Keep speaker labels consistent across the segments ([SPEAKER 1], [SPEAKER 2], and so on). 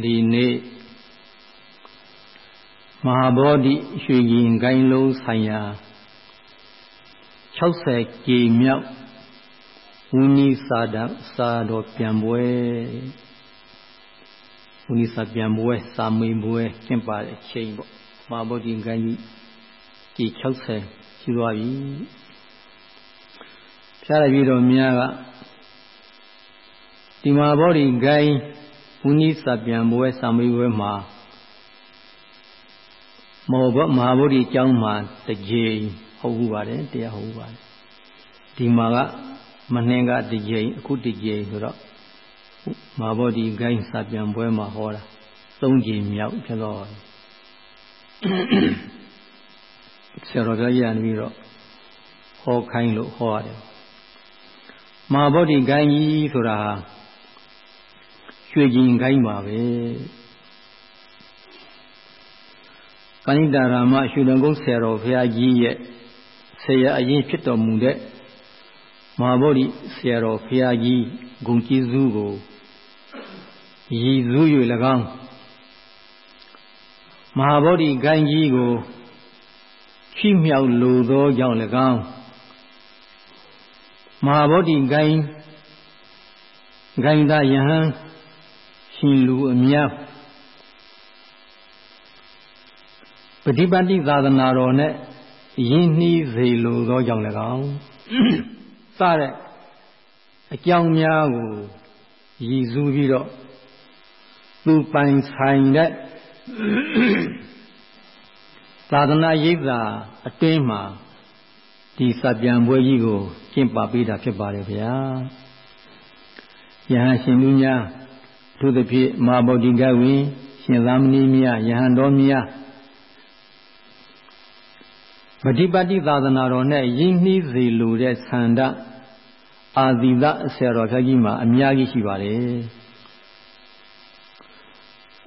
[SPEAKER 1] ဒီနေ့မဟာဗောဓိရွှေရင်ကိုင်းလုံးဆိုင်ရာ60ကြိမ်မြောက်ဝိနည်းစာဒစာတော်ပြန်ပွဲဝိနည်းစာပြန်ပွဲစာမေးပွဲကျင့်ပါတဲ့အချိန်ပေါ့မဟာဗောဓိကိုင်းကြီးကြိ60ရှိသွားပြီဖျားရပြီတော်များကဒီမဟာဗောဓိကိုင်း ဝိနည်းစာပြန်ပွဲစာမေးပွဲမှာမောဘမဟာဗုဒ္ဓအကြောင်းမှာတကြိမ်ဟုတ်ဘူးပါတယ်တရားဟုတ်ပါတယ်ဒီမှာကမနှင်းကတကြိမ်အခုတကြိမ်ဆိုတော့မဟာဗုဒ္ဓဂိုင်းစာပြန်ပွဲမှာဟောတာသုံးကြိမ်မြောက်ဖြစ်တော့ဆရာတော်ပြောရနေပြီးတော့ဟောခိုင်းလို့ဟောရတယ်မဟာဗုဒ္ဓဂိုင်းကြီးဆိုတာ ရွှေကျင်ဂိုင်းပါပဲကဏိတာရာမရွှေလုံကုန်းဆရာတော်ဘုရားကြီးရဲ့ဆရာအရင်ဖြစ်တော်မူတဲ့မဟာဗောဓိဆရာတော်ဘုရားကြီးဂုံကျေးဇူးကိုရည်စူး၍၎င်းမဟာဗောဓိဂိုင်းကြီးကိုချီးမြှောက်လိုသောကြောင့်၎င်းမဟာဗောဓိဂိုင်းဂိုင်းသာယဟန် ရှင်လူအများပฏิပတ်တိသာသနာတော်နဲ့ယဉ်နှီးစေလိုသောကြောင့်၎င်းစတဲ့အကြောင်းများကိုရည်စူးပြီးတော့သူပိုင်ဆိုင်တဲ့သာသနာရိပ်သာအတွင်းမှာဒီစပြန်ပွဲကြီးကိုကျင့်ပပေးတာဖြစ်ပါတယ်ဗျာယဟန်ရှင်လူများ သူသဖြင့်မာဗောဓိကဝင်းရှင်သာမဏေမြယဟန်တော်မြတ်ပฏิပတ်တိသာသနာတော်နဲ့ရင်းနှီးစေလိုတဲ့ဆန္ဒအာသီသဆရာတော်ဖျားကြီးမှာအများကြီးရှိပါတယ်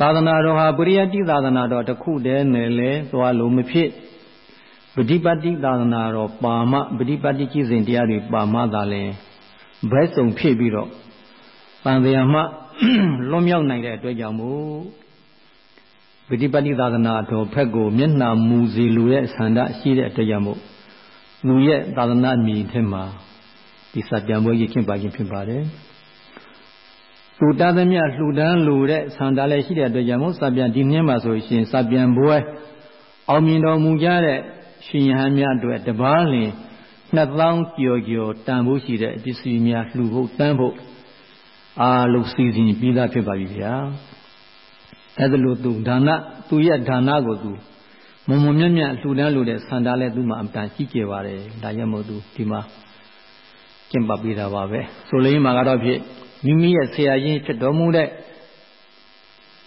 [SPEAKER 1] သာသနာတော်ဟာပရိယတ္တိသာသနာတော်တစ်ခုတည်းနဲ့လဲသွားလို့မဖြစ်ပฏิပတ်တိသာသနာတော်ပါမပฏิပတ်တိကြည်စဉ်တရားတွေပါမသာလဲဘဲစုံဖြစ်ပြီးတော့တန်တရားမှ လွန်မြောက်နိုင်တဲ့အတွက်ကြောင့်မို့ပฏิပတ်တိသာသနာတော်ဖက်ကိုမျက်နှာမူစေလိုတဲ့ဆန္ဒရှိတဲ့အတွက်ကြောင့်မို့လူရဲ့သာသနာမြည်ထဲမှာဒီစကြံပွဲကြီးကျင့်ပါခြင်းဖြစ်ပါတယ်။လူသားသမျှလှူဒန်းလိုတဲ့ဆန္ဒလည်းရှိတဲ့အတွက်ကြောင့်မို့စပြန်ဒီနှင်းမှာဆိုရှင်စပြန်ပွဲအောင်မြင်တော်မူကြတဲ့ရှင်ယဟန်များအတွက်တပားလင်နှစ်သောင်းကျော်ကျော်တန်ဖို့ရှိတဲ့ပစ္စည်းများလှူဖို့တန်းဖို့ အားလုံးစီစဉ်ပြီးသားဖြစ်ပါပြီဗျာ။အဲ့ဒါလို့သူဒါနသူရဲ့ဒါနကိုသူမုံမုံမြတ်မြတ်လှူဒန်းလို့တဲ့ဆန္ဒလဲသူ့မှာအမှန်ကြီးကျယ်ပါတယ်ဒါရမို့သူဒီမှာကျင့်ပပေးတာပါပဲဆိုလိမ့်မှာကတော့ဖြစ်မိမိရဲ့ဆရာကြီးဖြစ်တော်မူတဲ့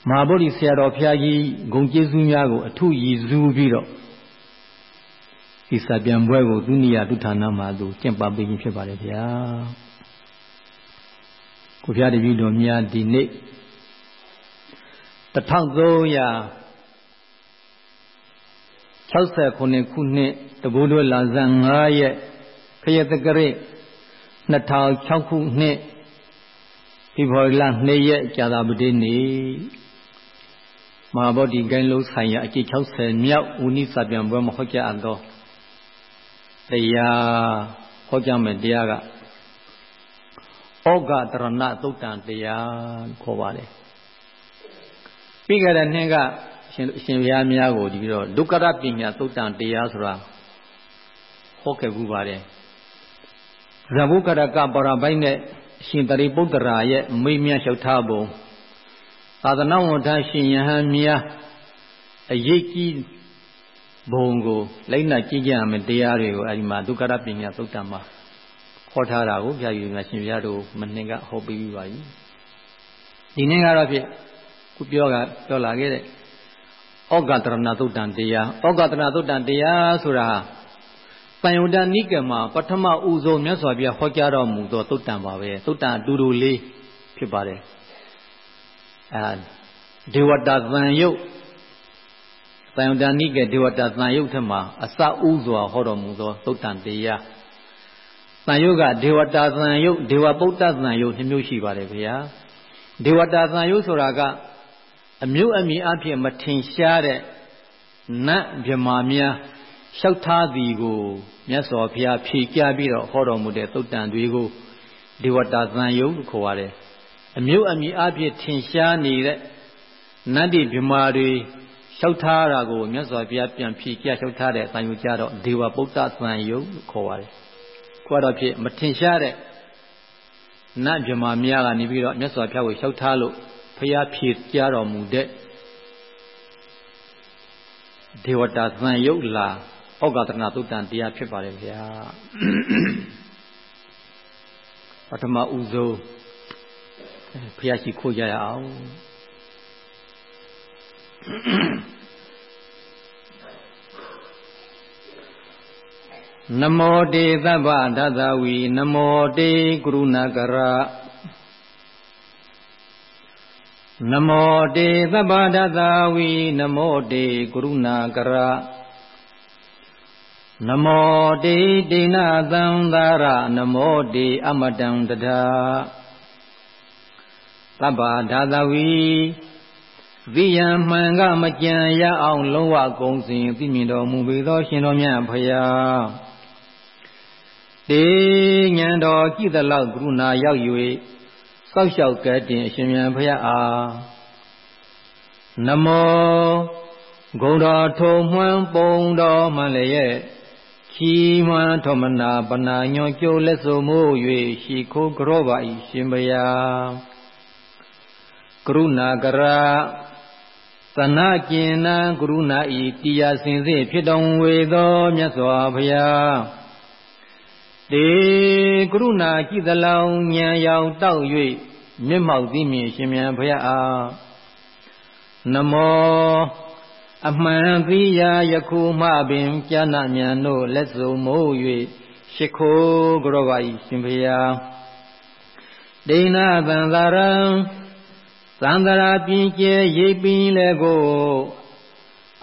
[SPEAKER 1] မဟာဗုဒ္ဓဆရာတော်ဖျားကြီးဂုံကျေးဇူးများကိုအထုရည်စူးပြီးတော့ဒီစာပြန်ပွဲကိုသူနိယတုဌာနမှာသူကျင့်ပပေးခြင်းဖြစ်ပါတယ်ဗျာ ကိုဖျားတပည့်တော်များဒီနေ့1369ခုနှစ်တဘိုးတို့လာဇန်9ရက်ခရတကရစ်2006ခုနှစ်ဒီဖော်လာ2ရက်ကြာသာပတိနေ့မဟာဗောဓိကိုင်းလုံးဆိုင်ရာအကျိ60မြောက်ဝိနိစာပြန်ပွဲမှာဟောကြားအပ်သောတရားဟောကြားမယ်တရားက ဩဃတရဏသုတ်တံတရားခေါ်ပါတယ်ပြီးခဲ့တဲ့နှစ်ကရှင်အရှင်ဘုရားများကိုဒီပြီးတော့ဒုက္ခရပညာသုတ်တန်တရားဆိုတာဟောခဲ့ဘူးပါတယ်ဇဘုကရကပရပိုက်နဲ့ရှင်တရိပုတ္တရာရဲ့မိမြတ်လျှောက်ထားပုံသာသနာဝန်ထမ်းရှင်ယဟန်များအရေးကြီးဘုံကိုလိုက်နာကြည့်ကြရမယ်တရားတွေကိုအဲဒီမှာဒုက္ခရပညာသုတ်တံမှာ ဟောထားတာကိုဘုရားယူမြတ်ရှင်ဘုရားတို့မနှစ်ကဟောပြီးပါပြီဒီနေ့ကတော့ဖြစ်ခုပြောကပြောလာခဲ့တဲ့ဩဃတရဏသုတ်တံတရားဩဃတရဏသုတ်တံတရားဆိုတာပယုဒ္ဒနိကမှာပထမဦးဆုံးမြတ်စွာဘုရားဟောကြားတော်မူသောသုတ်တံပါပဲသုတ်တံအတူတူလေးဖြစ်ပါတယ်အဲဒေဝတာသံယုတ်ပယုဒ္ဒနိကဒေဝတာသံယုတ်ထက်မှာအစဦးစွာဟောတော်မူသောသုတ်တံတရား သံယုတ်ကဒေဝတာသံယုတ်ဒေဝပုတ္တသံယုတ်နှမျိုးရှိပါတယ်ဗျာဒေဝတာသံယုတ်ဆိုတာကအမျိုးအမည်အဖြစ်မထင်ရှားတဲ့နတ်မြမာများလျှောက်ထားသည်ကိုမြတ်စွာဘုရားဖြေကြပြီးတော့ဟောတော်မူတဲ့သုတ်တန်တွေကိုဒေဝတာသံယုတ်ခေါ်ရတယ်အမျိုးအမည်အဖြစ်ထင်ရှားနေတဲ့နတ်တိမြမာတွေလျှောက်ထားတာကိုမြတ်စွာဘုရားပြန်ဖြေကြလျှောက်ထားတဲ့သံယုတ်ကြတော့ဒေဝပုဒ္ဒသံယုတ်ခေါ်ပါတယ် ခေါ်တော့ဖြစ်မထင်ရှားတဲ့နတ်မြမာများကနေပြီးတော့မြတ်စွာဘုရားကိုလျှောက်ထားလို့ဘုရားဖြေကြတော်မူတဲ့ဒေဝတာသံယုတ်လာဩဃတရဏသုတ်တန်တရားဖြစ်ပါတယ်ဗျာပထမဦးဆုံးဘုရားရှိခိုးကြရအောင် နမောတေသဗ္ဗဒသဝီနမောတေကရုဏကရနမောတေသဗ္ဗဒသဝီနမောတေကရုဏကရနမောတေဒိဏသံသာရနမောတေအမတံတထာသဗ္ဗဒါသဝီသိယံမှန်ကမကြံရအောင်လုံးဝကုံစဉ်သိမြင်တော်မူပေသောရှင်တော်မြတ်ဖရာ တေညံတော်ကြည်သလောက်ကရုဏာရောက်၍စောက်လျှောက်ကဲ့တင်အရှင်မြတ်ဖရာအားနမောဂုံတော်ထုံမှန်းပုံတော်မှန်လည်းရဲ့ချီးမွမ်းထောမနာပနာညွန်ကြိုးလက်စုံမို့၍ရှိခိုးကြောပါ၏ရှင်ဘုရားကရုဏာကရာသနာကျင်နာကရုဏာဤတရားစင်စစ်ဖြစ်တော်ဝေသောမြတ်စွာဘုရား တေကရုဏာကြည်သလောင်ဉာဏ်ရောက်တောက်၍မျက်မှောက်သိမြင်ရှင်မြတ်ဘုရားအားနမောအမှန်သိရာယခုမှပင်ကျမ်းနာဉာဏ်တို့လက်စုံမိုး၍ရှိခိုးကြောပါ၏ရှင်ဘုရားဒိဏသံသာရံသံသရာပြင်းကျဲရိပ်ပင်လည်းကို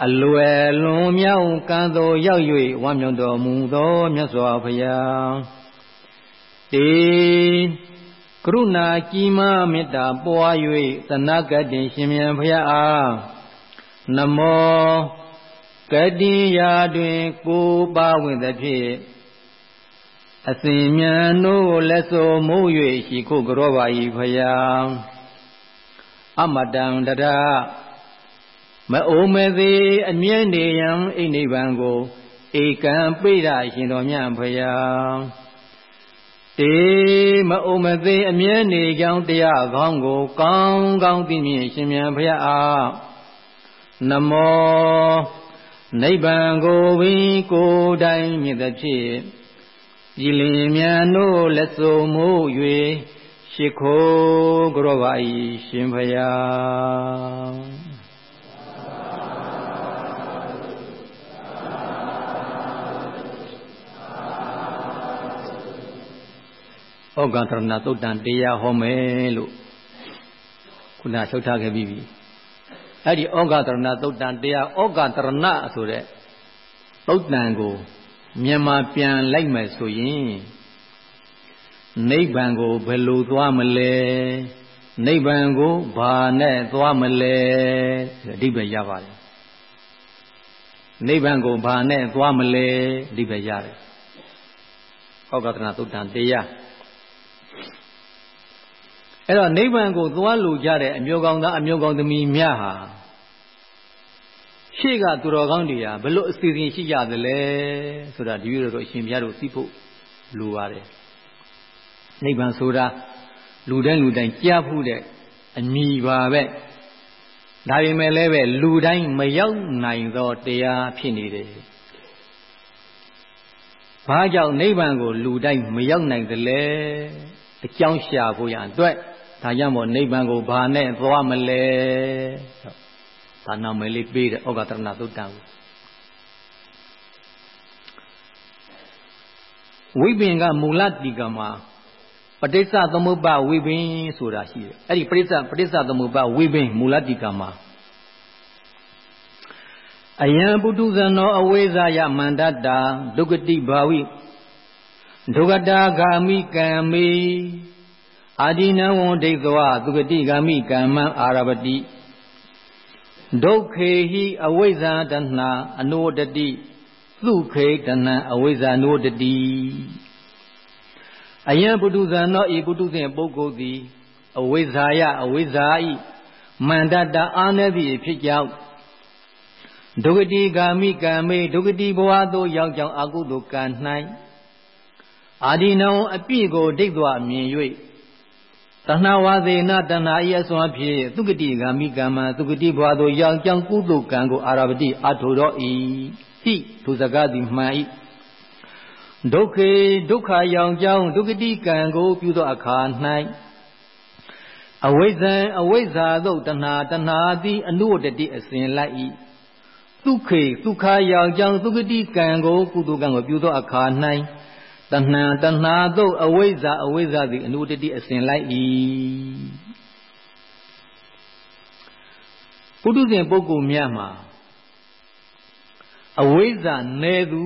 [SPEAKER 1] အလွယ်လွန်မြောက်ကံတော်ရောက်၍ဝမ်းမြောက်တော်မူသောမြတ်စွာဘုရားတေကရုဏာကြီးမားမေတ္တာပွား၍သနာကတ္တင်ရှင်မြတ်ဘုရားအားနမောကတိယာတွင် ကိုပါဝင်သဖြင့်အစဉ်မြတ်တို့လက်စုံမိုး၍ရှိခိုးကြောပါ၏ဖယားအမတံတရ မအိုမသေးအမြဲနေရန်အိနိဗ္ဗာန်ကိုဧကံပိရရှင်တော်မြတ်ဖယားတေမအိုမသေးအမြဲနေကြောင်းတရားကောင်းကိုကောင်းကောင်းသိမြင်ရှင်မြတ်ဖယားအားနမောနိဗ္ဗာန်ကိုဝိကိုယ်တိုင်မြင်သဖြင့်ပြည်လင်မြန်တို့လက်စုံမို့၍ရှိခိုးကြောပါ၏ရှင်ဖယား ဩဃတရဏသုတ်တန်တရားဟောမယ်လို့ခုနလျှောက်ထားခဲ့ပြီးပြီအဲ့ဒီဩဃတရဏသုတ်တန်တရားဩဃတရဏဆိုတဲ့သုတ်တန်ကိုမြန်မာပြန်လိုက်မယ်ဆိုရင်နိဗ္ဗာန်ကိုဘယ်လိုသွားမလဲနိဗ္ဗာန်ကိုဘာနဲ့သွားမလဲအဓိပ္ပာယ်ရပါတယ်နိဗ္ဗာန်ကိုဘာနဲ့သွားမလဲအဓိပ္ပာယ်ရတယ်ဩဃတရဏသုတ်တန်တရား အဲ့တော့နိဗ္ဗာန်ကိုသွားလိုကြတဲ့အမျိုးကောင်းသားအမျိုးကောင်းသမီးများဟာရှေ့ကသူတော်ကောင်းတွေဟာဘလို့အစီအစဉ်ရှိကြသလဲဆိုတာဒီလိုတော့အရှင်ဘုရားတို့သိဖို့လိုပါတယ်နိဗ္ဗာန်ဆိုတာလူတိုင်းလူတိုင်းကြားဖို့တဲ့အညီပါပဲဒါပေမဲ့လည်းပဲလူတိုင်းမရောက်နိုင်သောတရားဖြစ်နေတယ်ဘာကြောင့်နိဗ္ဗာန်ကိုလူတိုင်းမရောက်နိုင်သလဲအကြောင်းရှာဖို့ရအတွက် ဒါကြောင့်မို့နိဗ္ဗာန်ကိုဘာနဲ့သွားမလဲဒါနာမည်လေးပေးတယ်ဩဃတရဏသုတ်တံကိုဝိပင်ကမူလတိကမှာပဋိစ္စသမုပ္ပါဝိပင်ဆိုတာရှိတယ်အဲ့ဒီပဋိစ္စပဋိစ္စသမုပ္ပါဝိပင်မူလတိကမှာအယံပုထုဇနောအဝိဇ္ဇယမန္တတာဒုက္ကတိဘာဝိဒုက္ကတာဂာမိကံမေ အာဒီနဝံဒိဋ္ဌဝသုကတိဂာမိကမ္မအာရပတိဒုက္ခေဟိအဝိဇ္ဇာတဏအနုတတိသုခေတဏအဝိဇ္ဇာနုတတိအယံပုထုဇံသောဤပုထုဇဉ်ပုဂ္ဂိုလ်သည်အဝိဇ္ဇာယအဝိဇ္ဇာဤမန္တတအာနသည့်ဖြစ်ကြောင်းဒုက္ကတိကာမိကံမေဒုက္ကတိဘဝသို့ရောက်ကြောင်းအကုသိုလ်ကံ၌အာဒီနံအပြည့်ကိုဒိဋ္ဌဝမြင်၍ တဏှဝါသေနတဏှာဤအစွမ်းဖြင့်သုကတိဂာမိကမ္မသုကတိဘဝသို့ရောက်ကြောင်းကုသိုလ်ကံကိုအာရပတိအထုတော်ဤဟိသူစကားသည်မှန်၏ဒုက္ခေဒုက္ခရောင်ကြောင်းဒုက္ကတိကံကိုပြုသောအခါ၌အဝိဇ္ဇံအဝိဇ္ဇာသို့တဏှာတဏှာသည်အနုတတိအစဉ်လိုက်၏ဒုက္ခေဒုက္ခရောင်ကြောင်းဒုက္ကတိကံကိုကုသိုလ်ကံကိုပြုသောအခါ၌ တဏှာတဏှာသို့အဝိဇ္ဇာအဝိဇ္ဇာသည်အနုတတိအစဉ်လိုက်၏ပုထုဇဉ်ပုဂ္ဂိုလ်များမှာအဝိဇ္ဇာနယ်သူ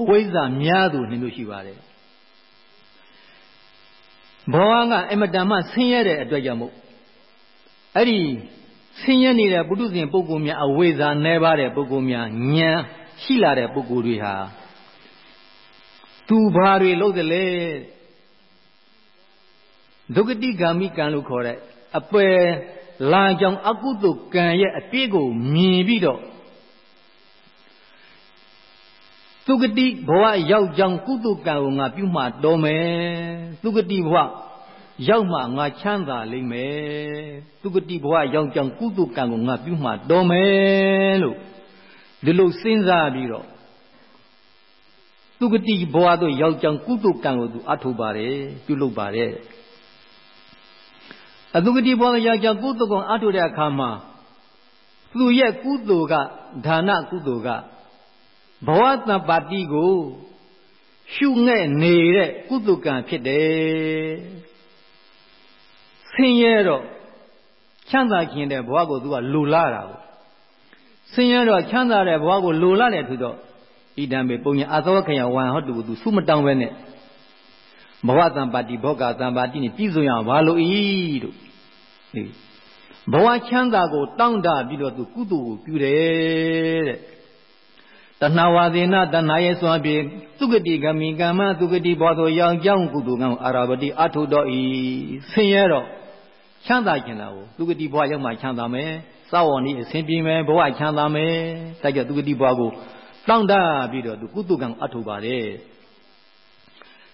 [SPEAKER 1] အဝိဇ္ဇာများသူနှမျိုးရှိပါတယ်ဘောဟကအမတန်မှဆင်းရဲတဲ့အတွက်ကြောင့်မို့အဲ့ဒီဆင်းရဲနေတဲ့ပုထုဇဉ်ပုဂ္ဂိုလ်များအဝိဇ္ဇာနယ်ပါတဲ့ပုဂ္ဂိုလ်များဉာဏ်ရှိလာတဲ့ပုဂ္ဂိုလ်တွေဟာ သူဘာတွေလုပ်တယ်လဲဒုက္ကတိဂ ामि ကံလို့ခေါ်တဲ့အပယ်လာကြောင်အကုသိုလ်ကံရဲ့အပြည့်ကိုမြင်ပြီးတော့သုဂတိဘဝရောက်ကြောင်းကုသကံကိုငါပြုမှတော်မယ်သုဂတိဘဝရောက်မှငါချမ်းသာလိမ့်မယ်သုဂတိဘဝရောက်ကြောင်းကုသကံကိုငါပြုမှတော်မယ်လို့ဒီလိုစဉ်းစားပြီးတော့ သုဂတိဘဝသို့ရောက်ကြောင်းကုသကံကိုသူအထောက်ပါတယ်ပြုလုပ်ပါတယ်အသုဂတိဘဝသို့ရောက်ကြောင်းကုသကံအထောက်တဲ့အခါမှာသူရဲ့ကုသိုလ်ကဒါနကုသိုလ်ကဘဝတပ္ပတိကိုရှုငဲ့နေတဲ့ကုသကံဖြစ်တယ်ဆင်းရဲတော့ချမ်းသာခြင်းတဲ့ဘဝကိုသူကလူလာတာကိုဆင်းရဲတော့ချမ်းသာတဲ့ဘဝကိုလူလာတယ်ထူတော့ ဣဒံမေပုံညာအသောခယဝံဟောတုကိုသူဆုမတောင်းပဲနဲ့ဘဝတံပါတိဘောဂတံပါတိနဲ့ပြည့်စုံရဘာလို့ဤတို့ဘဝချမ်းသာကိုတောင်းတပြီးတော့သူကုသိုလ်ကိုပြုတယ်တဲ့တဏှဝါသေနတဏှာရဲ့စွမ်းဖြင့်သုဂတိကမိကမ္မသုဂတိဘောသို့ရောင်ကြောင်းကုသိုလ်ကံအာရဝတိအထုတော်ဤဆင်းရဲတော့ချမ်းသာခြင်းလားကိုသုဂတိဘဝရောက်မှချမ်းသာမယ်စောဝေါ်ဤအစဉ်ပြေမယ်ဘဝချမ်းသာမယ်တိုက်ကြသုဂတိဘဝကို တောင်းတပြီးတော့သူကုသိုလ်ကံအထုပါတယ်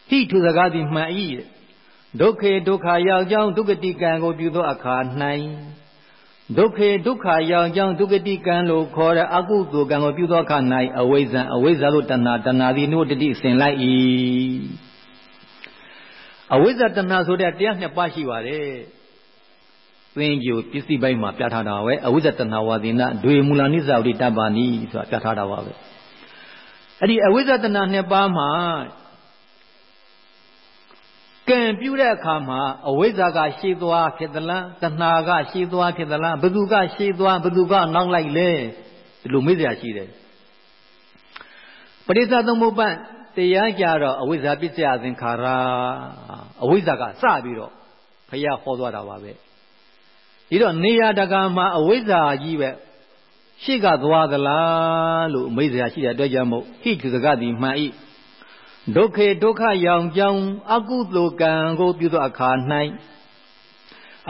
[SPEAKER 1] ဟိထုစကားသည်မှန်၏ဒုက္ခေဒုက္ခရောက်ကြောင်းဒုက္ကတိကံကိုပြုသောအခါ၌ဒုက္ခေဒုက္ခရောက်ကြောင်းဒုက္ကတိကံလို့ခေါ်တဲ့အကုသိုလ်ကံကိုပြုသောအခါ၌အဝိဇ္ဇံအဝိဇ္ဇာလို့တဏှာတဏှာသည်နို့တတိဆင်လိုက်၏အဝိဇ္ဇာတဏှာဆိုတဲ့တရားနှစ်ပါးရှိပါတယ်သင်္ကြိုပစ္စည်းပိုင်းမှာပြထားတာပဲအဝိဇ္ဇတဏှာဝါဒိနဒွေမူလနိစ္စဝိတ္တပါဏိဆိုတာပြထားတာပါပဲ အဲ့ဒီအဝိဇ္ဇတဏှာနှစ်ပါးမှာကံပြုတဲ့အခါမှာအဝိဇ္ဇာကရှေးသွားဖြစ်သလားတဏှာကရှေးသွားဖြစ်သလားဘယ်သူကရှေးသွားဘယ်သူကနောက်လိုက်လဲဒီလိုမေးစရာရှိတယ်ပရိစ္ဆသမုပ္ပတရားကြတော့အဝိဇ္ဇာပစ္စယသင်္ခါရအဝိဇ္ဇာကစပြီးတော့ဖះဟောသွားတာပါပဲဒီတော့နေရတကာမှာအဝိဇ္ဇာကြီးပဲ ရှေ့ကသွားသလားလို့မေးစရာရှိတဲ့အတွက်ကြောင့်မို့ဟိတုစကတိမှန်၏ဒုက္ခေဒုက္ခရောင်ကြောင်းအကုသိုလ်ကံကိုပြုသောအခါ၌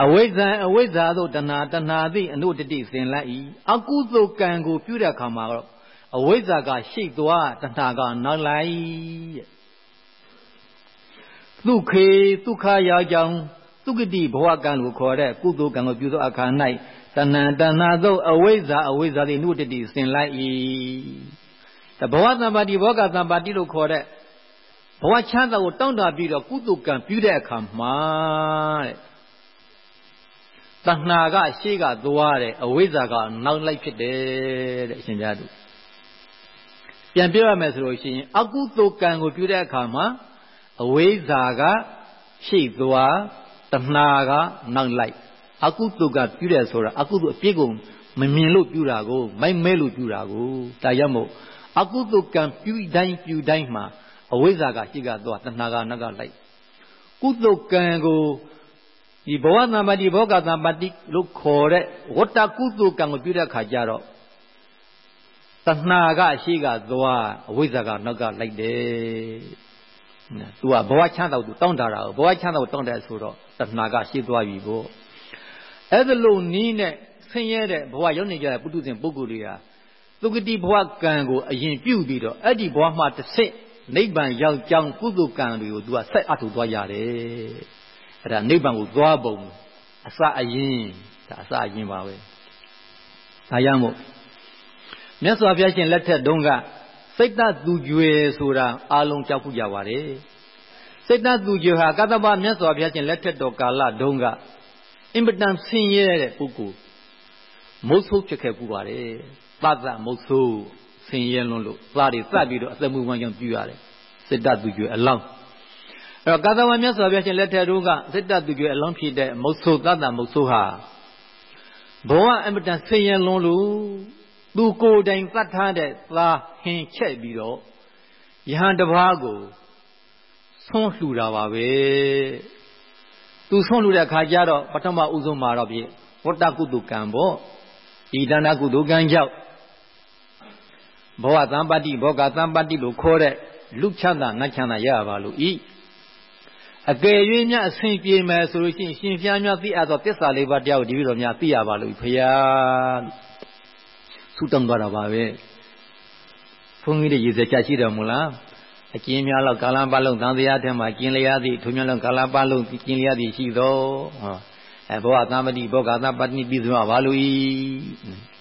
[SPEAKER 1] အဝိဇ္ဇံအဝိဇ္ဇာသို့တဏှာတဏှာသည့်အနုတတိစင်လိုက်၏အကုသိုလ်ကံကိုပြုတဲ့အခါမှာတော့အဝိဇ္ဇာကရှိသွားတဏှာကနောက်လိုက်တဲ့ဒုက္ခေဒုက္ခရောင်ကြောင်းသုကတိဘဝကံကိုခေါ်တဲ့ကုသိုလ်ကံကိုပြုသောအခါ၌ တဏှာတဏှာသို့အဝိဇ္ဇာအဝိဇ္ဇာသည့်အနုတတိစင်လိုက်၏တဘဝတမ္ပါတိဘောဂတမ္ပါတိလို့ခေါ်တဲ့ဘဝချမ်းသာကိုတောင်းတပြီးတော့ကုသကံပြုတဲ့အခါမှာတဲ့တဏှာကရှေ့ကသွားတယ်အဝိဇ္ဇာကနောက်လိုက်ဖြစ်တယ်တဲ့အရှင်ဘုရားတို့ပြန်ပြောရမယ်ဆိုလို့ရှိရင်အကုသကံကိုပြုတဲ့အခါမှာအဝိဇ္ဇာကရှေ့သွားတဏှာကနောက်လိုက် အကုသကပြုတယ်ဆိုတာအကုသအပြစ်ကိုမမြင်လို့ပြုတာကိုမိုက်မဲလို့ပြုတာကိုဒါရမို့အကုသကံပြုတိုင်းပြုတိုင်းမှာအဝိဇ္ဇာကရှိကသွားတဏှာကနောက်ကလိုက်ကုသကံကိုဒီဘဝသမ္ပတိဘောဂသမ္ပတိလို့ခေါ်တဲ့ဝတ္တကုသကံကိုပြုတဲ့အခါကျတော့တဏှာကရှိကသွားအဝိဇ္ဇာကနောက်ကလိုက်တယ်။ तू ကဘဝချမ်းသာကို तू တောင်းတတာကိုဘဝချမ်းသာကိုတောင်းတယ်ဆိုတော့တဏှာကရှိသွားပြီပေါ့။ အဲ့ဒါလို့နီးနဲ့ဆင်းရဲတဲ့ဘဝရောက်နေကြတဲ့ပုထုဇဉ်ပုဂ္ဂိုလ်တွေကသုဂတိဘဝကံကိုအရင်ပြုပြီးတော့အဲ့ဒီဘဝမှာတစ်ဆင့်နိဗ္ဗာန်ရောက်ကြောင်းကုသကံတွေကို तू ကဆက်အထုသွားရတယ်။အဲ့ဒါနိဗ္ဗာန်ကိုသွားပုံအစအရင်ဒါအစအရင်ပါပဲ။ဒါရမို့မြတ်စွာဘုရားရှင်လက်ထက်တုန်းကစိတ်တသူကျွယ်ဆိုတာအာလုံးကြောက်ခုကြပါတယ်စိတ်တသူကျွယ်ဟာကတ္တပမြတ်စွာဘုရားရှင်လက်ထက်တော်ကာလတုန်းက အင်ပတန်ဆင်းရဲတဲ့ပုဂ္ဂိုလ်မုတ်ဆိုးဖြစ်ခဲ့ပူပါတယ်သတ္တမုတ်ဆိုးဆင်းရဲလွန်းလို့သားတွေစပ်ပြီးတော့အသက်မွေးဝမ်းကြောင်းပြုရတယ်စိတ်တသူကျွယ်အလောင်းအဲ့တော့ကာသဝမြတ်စွာဘုရားရှင်လက်ထက်တုန်းကစိတ်တသူကျွယ်အလောင်းဖြစ်တဲ့မုတ်ဆိုးသတ္တမုတ်ဆိုးဟာဘဝအင်ပတန်ဆင်းရဲလွန်းလို့သူကိုယ်တိုင်သတ်ထားတဲ့သားဟင်ချက်ပြီးတော့ယဟန်တပါးကိုဆွန့်လှူတာပါပဲ သူဆွန့်လှူတဲ့အခါကျတော့ပထမဦးဆုံးမှာတော့ဖြင့်ဝတ္တကုတုကံပေါ့ဤဒါနကုတုကံကြောင့်ဘောဂသံပတ္တိဘောဂသံပတ္တိလို့ခေါ်တဲ့လူချမ်းသာနတ်ချမ်းသာရပါလို့ဤအကယ်၍များအဆင်ပြေမယ်ဆိုလို့ရှိရင်ရှင်ဖျားများသိအပ်သောတစ္ဆာလေးပါးတရားကိုဒီလိုများသိရပါလို့ဖရာဆူတောင်းသွားတာပါပဲဘုန်းကြီးတွေရေစက်ချရှိတယ်မို့လား အကျဉ်းများလောက်ကာလပတ်လုံးသံတရားထဲမှာကျင်လျာသည်ထုံများလုံးကာလပတ်လုံးကျင်လျာသည်ရှိသောဟောအဲဘောဂသမတိဘောဂသပတ္တိပြီးသွားပါလို့ဤ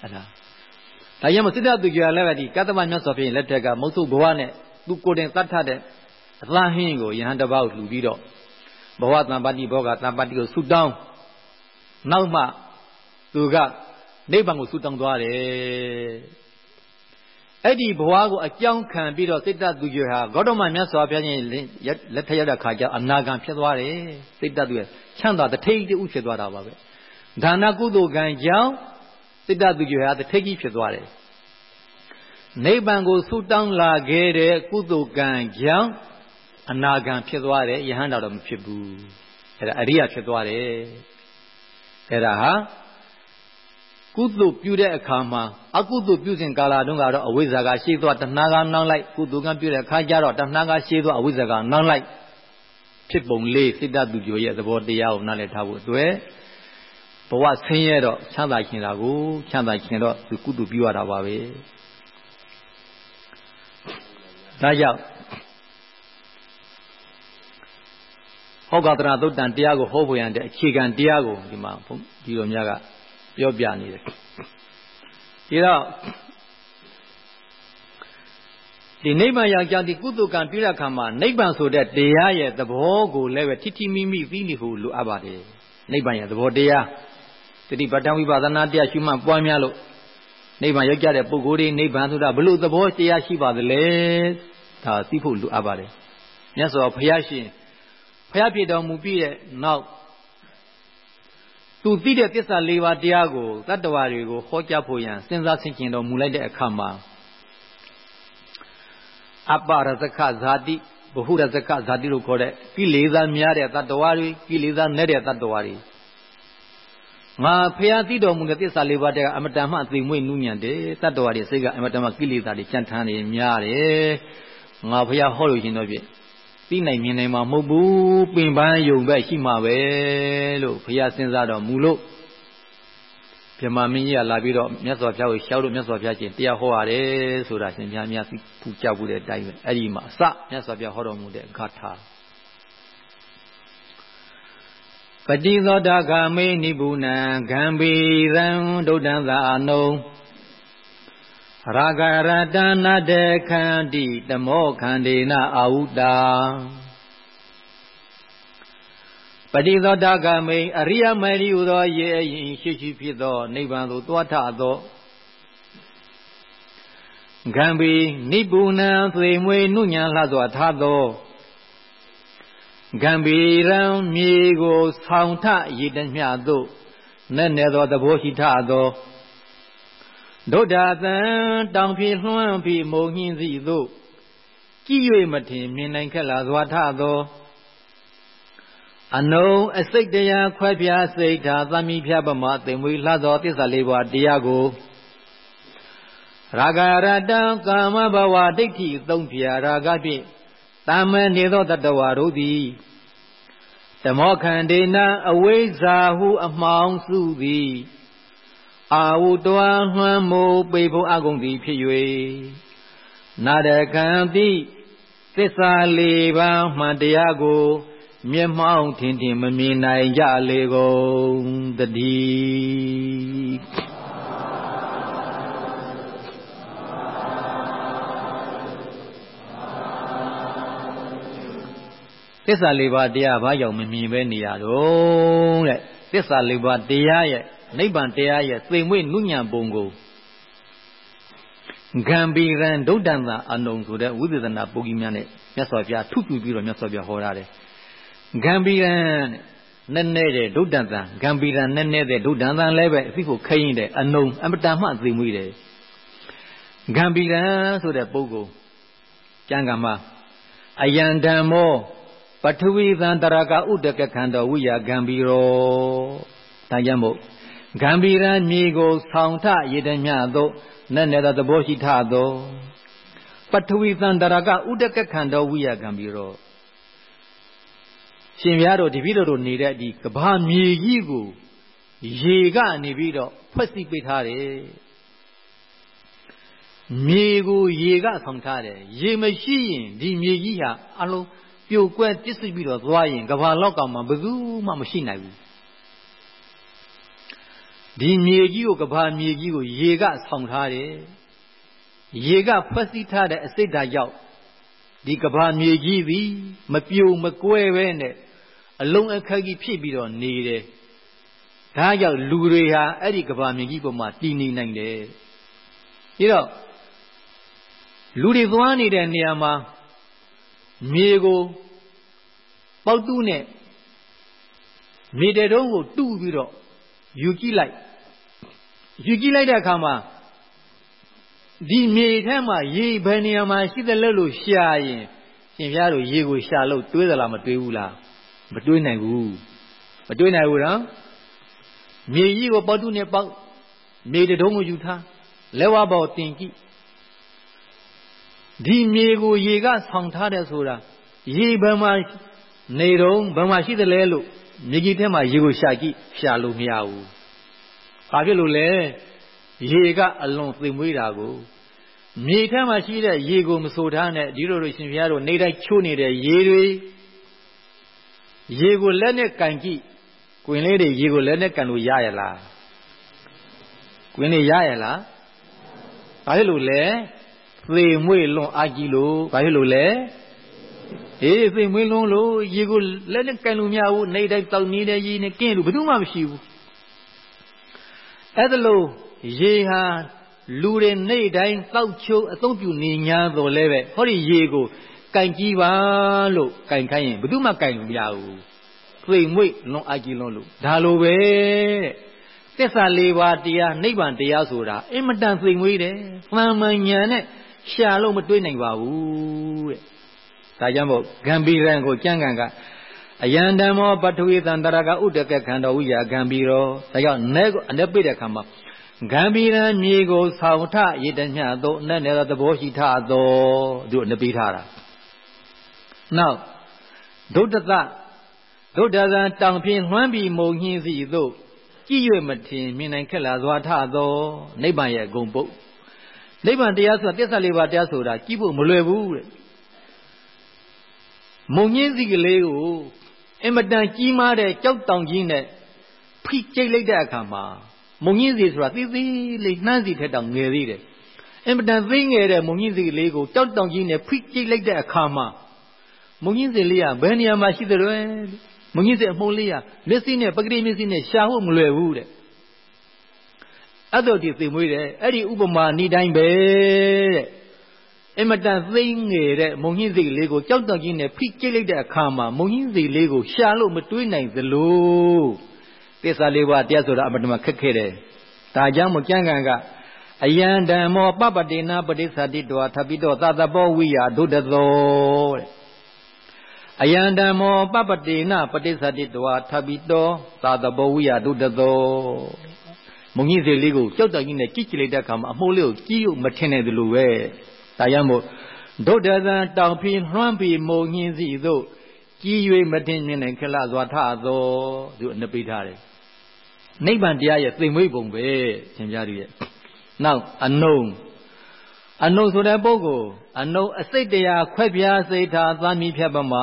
[SPEAKER 1] အဲ့ဒါဒါကြောင့်မစိတ္တသူကြလည်းပဲဒီကတ္တမမြတ်စွာဘုရားလက်ထက်ကမုတ်သုဘဝနဲ့သူကိုယ်တိုင်တတ်ထတဲ့အသဟင်းကိုယဟန်တပောက်လှူပြီးတော့ဘဝတံပတ္တိဘောဂတံပတ္တိကိုဆုတောင်းနောက်မှသူကနိဗ္ဗာန်ကိုဆူတောင်းသွားတယ် အဲ့ဒီဘဝကိုအကြောင်းခံပြီးတော့စိတ်တသူကျွေဟာဂေါတမမြတ်စွာဘုရားရှင်လက်ထက်ရတဲ့ခါကျအနာဂံဖြစ်သွားတယ်စိတ်တသူရဲ့ချမ်းသာတထိတ်တူဖြစ်သွားတာပါပဲဒါနကုသိုလ်ကံကြောင့်စိတ်တသူကျွေဟာတထိတ်ကြီးဖြစ်သွားတယ်နိဗ္ဗာန်ကိုဆူတောင်းလာခဲ့တဲ့ကုသိုလ်ကံကြောင့်အနာဂံဖြစ်သွားတယ်ယဟန္တာတော့မဖြစ်ဘူးအဲ့ဒါအရိယာဖြစ်သွားတယ်အဲ့ဒါဟာ ကုသိုလ်ပြုတဲ့အခါမှာအကုသိုလ်ပြုစဉ်ကာလတုန်းကတော့အဝိဇ္ဇာကရှေ့သွားတဏှာကနောက်လိုက်ကုသိုလ်ကပြုတဲ့အခါကျတော့တဏှာကရှေ့သွားအဝိဇ္ဇာကနောက်လိုက်ဖြစ်ပုံလေးစိတ္တသူကျော်ရဲ့သဘောတရားကိုနားလည်ထားဖို့အတွက်ဘဝဆင်းရဲတော့ချမ်းသာခြင်းတာကိုချမ်းသာခြင်းတော့သူကုသိုလ်ပြုရတာပါပဲဒါကြောင့်ဟောကတရာသုတ်တန်တရားကိုဟောဖို့ရတဲ့အခြေခံတရားကိုဒီမှာဒီလိုများက ပြောပြနေတယ်ဒီတော့ဒီနိဗ္ဗာန်ရောက်ကြတဲ့ကုသကံပြုတဲ့အခါမှာနိဗ္ဗာန်ဆိုတဲ့တရားရဲ့သဘောကိုလည်းပဲထိထိမိမိသိနေဖို့လိုအပ်ပါတယ်နိဗ္ဗာန်ရဲ့သဘောတရားတတိပဋ္ဌာန်းဝိပဿနာတရားရှုမှတ်ပွားများလို့နိဗ္ဗာန်ရောက်ကြတဲ့ပုဂ္ဂိုလ်တွေနိဗ္ဗာန်ဆိုတာဘလို့သဘောတရားရှိပါသလဲဒါသိဖို့လိုအပ်ပါတယ်မြတ်စွာဘုရားရှင်ဘုရားပြတော်မူပြီးတဲ့နောက် သူသိတဲ့သစ္စာ၄ပါးတရားကိုတတ္တဝါတွေကိုဟောကြားဖို့ရန်စဉ်းစားဆင်ခြင်တော်မူလိုက်တဲ့အခါမှာအပ္ပရဇခဇာတိဘဟုရဇခဇာတိလို့ခေါ်တဲ့ကိလေသာများတဲ့တတ္တဝါတွေကိလေသာနဲ့တဲ့တတ္တဝါတွေငါဖျားသိတော်မူတဲ့သစ္စာလေးပါးတဲ့အမတန်မှအသိမွေ့နူးညံ့တယ်တတ္တဝါတွေစိတ်ကအမတန်မှကိလေသာတွေကြံ့ထမ်းနေများတယ်ငါဖျားဟောလို့ရှင်တော့ဖြင့် သိနိုင်မြင်နိုင်မှာမဟုတ်ဘူးပင်ပန်းယုံပဲရှိမှာပဲလို့ဘုရားစဉ်းစားတော်မူလို့မြမမင်းကြီးကလာပြီးတော့မြတ်စွာဘုရားကိုရှောက်လို့မြတ်စွာဘုရားရှင်တရားဟောရတယ်ဆိုတာရှင်များများဖူကြောက်ဘူးတဲ့အတိုင်းပဲအဲ့ဒီမှာအစမြတ်စွာဘုရားဟောတော်မူတဲ့ဂါထာပတိသောတာဂမေနိဗ္ဗုဏံဂံဘီရံဒုဒ္ဒံသာအနုံ ရာဂရတနာတေခန္တိတမောခန္ဒေနအာဟုတာပฏิသောတာကမိန်အရိယမေရီဟူသောရေအရင်ရှိရှိဖြစ်သောနိဗ္ဗာန်သို့တွားထသောဂံဘီနိဗ္ဗုဏံသေမွေနုညံလှစွာထားသောဂံဘီရံမြေကို ဆောင်းထရည်တမျှသို့နဲ့နေသောသဘောရှိထသော ဒုဒ္ဒသံတောင်ဖြင့်လွှမ်းပြီးမုံညင်းစီသို့ကြည်၍မထင်မြင်နိုင်ခက်လာစွာထသောအနုံအစိတ်တရားခွဲပြားစိတ်ဓာသမီဖြပမသိမ်မွေလှသောသစ္စာလေးပါးတရားကိုရာဂရတံကာမဘဝဒိဋ္ဌိသုံးဖြာရာဂဖြင့်တာမန်နေသောတတဝါတို့သည်ဓမောခန္ဒေနအဝိဇ္ဇာဟုအမှောင်စုသည် အာဝတ္တဝနှွမ်းမိုးပေဖို့အကုန်သည်ဖြစ်၍နာရကံတိသစ္စာလေးပါးမှန်တရားကို မျက်မှောက်ထင်ထင်မမြင်နိုင်ကြလေကုန်တည်းသစ္စာလေးပါးတရားဘာကြောင့်မမြင်ပဲနေရတော့တဲ့သစ္စာလေးပါးတရားရဲ့ နိဗ္ဗာန်တရားရဲ့သိမ်မွေ့နုညံပုံကိုဂံဘီရန်ဒုဒ္ဒန္တာအနုံဆိုတဲ့ဝိသေသနာပုဂ္ဂိများနဲ့မြတ်စွာဘုရားထုပြပြီးတော့မြတ်စွာဘုရားဟောထားတယ်ဂံဘီရန်နဲ့နဲ့တဲ့ဒုဒ္ဒန္တာဂံဘီရန်နဲ့နဲ့တဲ့ဒုဒ္ဒန္တာလည်းပဲအသိကိုခိရင်တဲ့အနုံအမတန်မှသိမ်မွေ့တယ်ဂံဘီရန်ဆိုတဲ့ပုဂ္ဂိုလ်ကျမ်းဂန်မှာအယံဓမ္မောပထဝီသံတရကဥဒကခန္ဓာဝိယဂံဘီရောဒါကြောင့်မို့ ဂံဘီရန်မြေကို ဆောင်ထရည်တမြသောနဲ့နဲ့သောသဘောရှိထသောပထဝီသံတရကဥဒကခန္ဓာဝိယဂံဘီရောရှင်ပြားတို့တပည့်တော်တို့နေတဲ့ဒီကဘာမြေကြီးကိုရေကနေပြီးတော့ဖွဲ့စည်းပေးထားတယ်မြေကိုရေကဆောင်ထားတယ်ရေမရှိရင်ဒီမြေကြီးဟာအလုံးပြိုကွဲပြစ်စစ်ပြီးတော့သွားရင်ကဘာလောက်ကမှဘယ်သူမှမရှိနိုင်ဘူး ဒီမြေကြီးကိုကဘာမြေကြီးကို ရေကဆောင်ထားတယ်ရေကဖွဲ့စည်းထားတဲ့အစိတ်ဓာတ်ရောက်ဒီကဘာမြေကြီးသည်မပြိုမကွဲပဲနဲ့အလုံးအခက်ကြီးဖြစ်ပြီးတော့နေတယ်ဒါကြောင့်လူတွေဟာအဲ့ဒီကဘာမြေကြီးပေါ်မှာတည်နေနိုင်တယ်ပြီးတော့လူတွေသွားနေတဲ့နေရာမှာမြေကိုပေါက်တူးနဲ့မြေတဲတုံးကိုတူးပြီးတော့ယူကြည့်လိုက် ယူကြည့်လိုက်တဲ့အခါမှာဒီမြေထဲမှာရေဘယ်နေရာမှာရှိတယ်လို့ရှာရင်ရှင်ပြားတို့ရေကိုရှာလို့တွေးသလားမတွေးဘူးလားမတွေးနိုင်ဘူးမတွေးနိုင်ဘူးနော်မြေကြီးကိုပေါက်တူးနဲ့ပေါက်မြေတုံးကိုယူထားလက်ဝါးပေါ်တင်ကြည့်ဒီမြေကိုရေကဆောင်ထားတယ်ဆိုတာရေဘယ်မှာနေတော့ဘယ်မှာရှိသလဲလို့မြေကြီးထဲမှာရေကိုရှာကြည့်ရှာလို့မရဘူး။ ဘာဖြစ်လို့လဲရေကအလွန်သိမ်မွေးတာကိုမြေထဲမှာရှိတဲ့ရေကိုမဆိုထားနဲ့ဒီလိုလိုရှင်ဘုရားတို့နေတိုင်းချိုးနေတဲ့ရေတွေရေကိုလက်နဲ့ကန်ကြည့်ကွင်လေးတွေရေကိုလက်နဲ့ကန်လို့ရရလားကွင်လေးရရလားဘာဖြစ်လို့လဲသေမွေ့လွန်အားကြီးလို့ဘာဖြစ်လို့လဲအေးသေမွေ့လွန်လို့ရေကိုလက်နဲ့ကန်လို့မရဘူးနေတိုင်းတောက်နေတဲ့ရေနဲ့ကင်းလို့ဘယ်သူမှမရှိဘူး အဲ့ဒါလို့ရေဟာလူတွေနေတိုင်းတောက်ချိုးအသုံးပြုနေ냐တော်လဲပဲဟောဒီရေကိုကင်ကြည့်ပါလို့ကင်ခိုင်းရင်ဘယ်သူမှကင်လို့မရဘူးသေမွေ့လွန်အားကြီးလွန်လို့ဒါလိုပဲတဲ့သစ္စာလေးပါးတရားနိဗ္ဗာန်တရားဆိုတာအင်မတန်သိမ်မွေးတယ်။မှန်မှန်ညာနဲ့ရှာလို့မတွေးနိုင်ပါဘူးတဲ့ဒါကြောင့်မို့ဂံဘီရန်ကိုကြံ့ကန်က အယံဓမ္မောပထဝီတန္တရကဥဒကခန္ဓာဝိယာဂံဘီရောဒါကြောင့်နဲကိုအနဲ့ပြတဲ့အခါမှာဂံဘီရန်မြေကိုဆောင်ထရည်တညသို့အနဲ့နဲ့သဘောရှိထသောသူအနဲ့ပြထားတာနောက်ဒုဒ္ဒတဒုဒ္ဒဇံတောင်ဖြင့်လွှမ်းပြီးမုံညင်းစီသို့ကြည်၍မထင်မြင်နိုင်ခက်လာစွာထသောနိဗ္ဗာန်ရဲ့အကုန်ပုတ်နိဗ္ဗာန်တရားဆိုတာသစ္စာလေးပါးတရားဆိုတာကြည့်ဖို့မလွယ်ဘူးတဲ့မုံညင်းစီကလေးကို အင်မတန်ကြီးမားတဲ့ကြောက်တောင်ကြီးနဲ့ဖိကျိတ်လိုက်တဲ့အခါမှာမုံညင်းစီဆိုတာသေးသေးလေးနှမ်းစီထက်တောင်ငယ်သေးတယ်အင်မတန်သေးငယ်တဲ့မုံညင်းစီကလေးကိုကြောက်တောင်ကြီးနဲ့ဖိကျိတ်လိုက်တဲ့အခါမှာမုံညင်းစီလေးကဘယ်နေရာမှာရှိတယ်လဲမုံညင်းစီအမှုံးလေးကမျက်စိနဲ့ပကတိမျက်စိနဲ့ရှာဖို့မလွယ်ဘူးတဲ့အဲ့တော့ဒီသိမွေးတယ်အဲ့ဒီဥပမာဤတိုင်းပဲတဲ့ အင်မတန်သိမ့်ငယ်တဲ့မုံညင်းစိတ်လေးကိုကြောက်တောက်ကြီးနဲ့ဖိကျိတ်လိုက်တဲ့အခါမှာမုံညင်းစိတ်လေးကိုရှာလို့မတွေးနိုင်သလိုသစ္စာလေးပါးတရားဆိုတာအမတမခက်ခဲတယ်ဒါကြောင့်မကြံကန်ကအယံဓမ္မောပပတိနာပဋိသတိတောထပိတောသတဘောဝိယဒုဒ္ဒသောတဲ့အယံဓမ္မောပပတိနပฏิသတိတဝါထပိတောသာတဘောဝိယဒုတသောမုံကြီးစေလေးကိုကြောက်တကြီးနဲ့ကြည့်ကြည့်လိုက်တဲ့အခါမှာအမိုးလေးကိုကြည့်လို့မထင်နိုင်သလိုပဲ ဒါကြောင့်မို့ဒုဒ္ဒသံတောင်ဖီလွှမ်းဖီမုံညင်းစီသို့ကြီး၍မထင်မြင်နိုင်ခလစွာထသောသူအနပိထားတယ်နိဗ္ဗာန်တရားရဲ့သိမ်မွေးပုံပဲသင်ကြားရရဲ့နောက်အနုံအနုံဆိုတဲ့ပုဂ္ဂိုလ်အနုံအစိတ်တရားခွဲပြားစိတ်ထားသာမီဖြတ်ပမှာ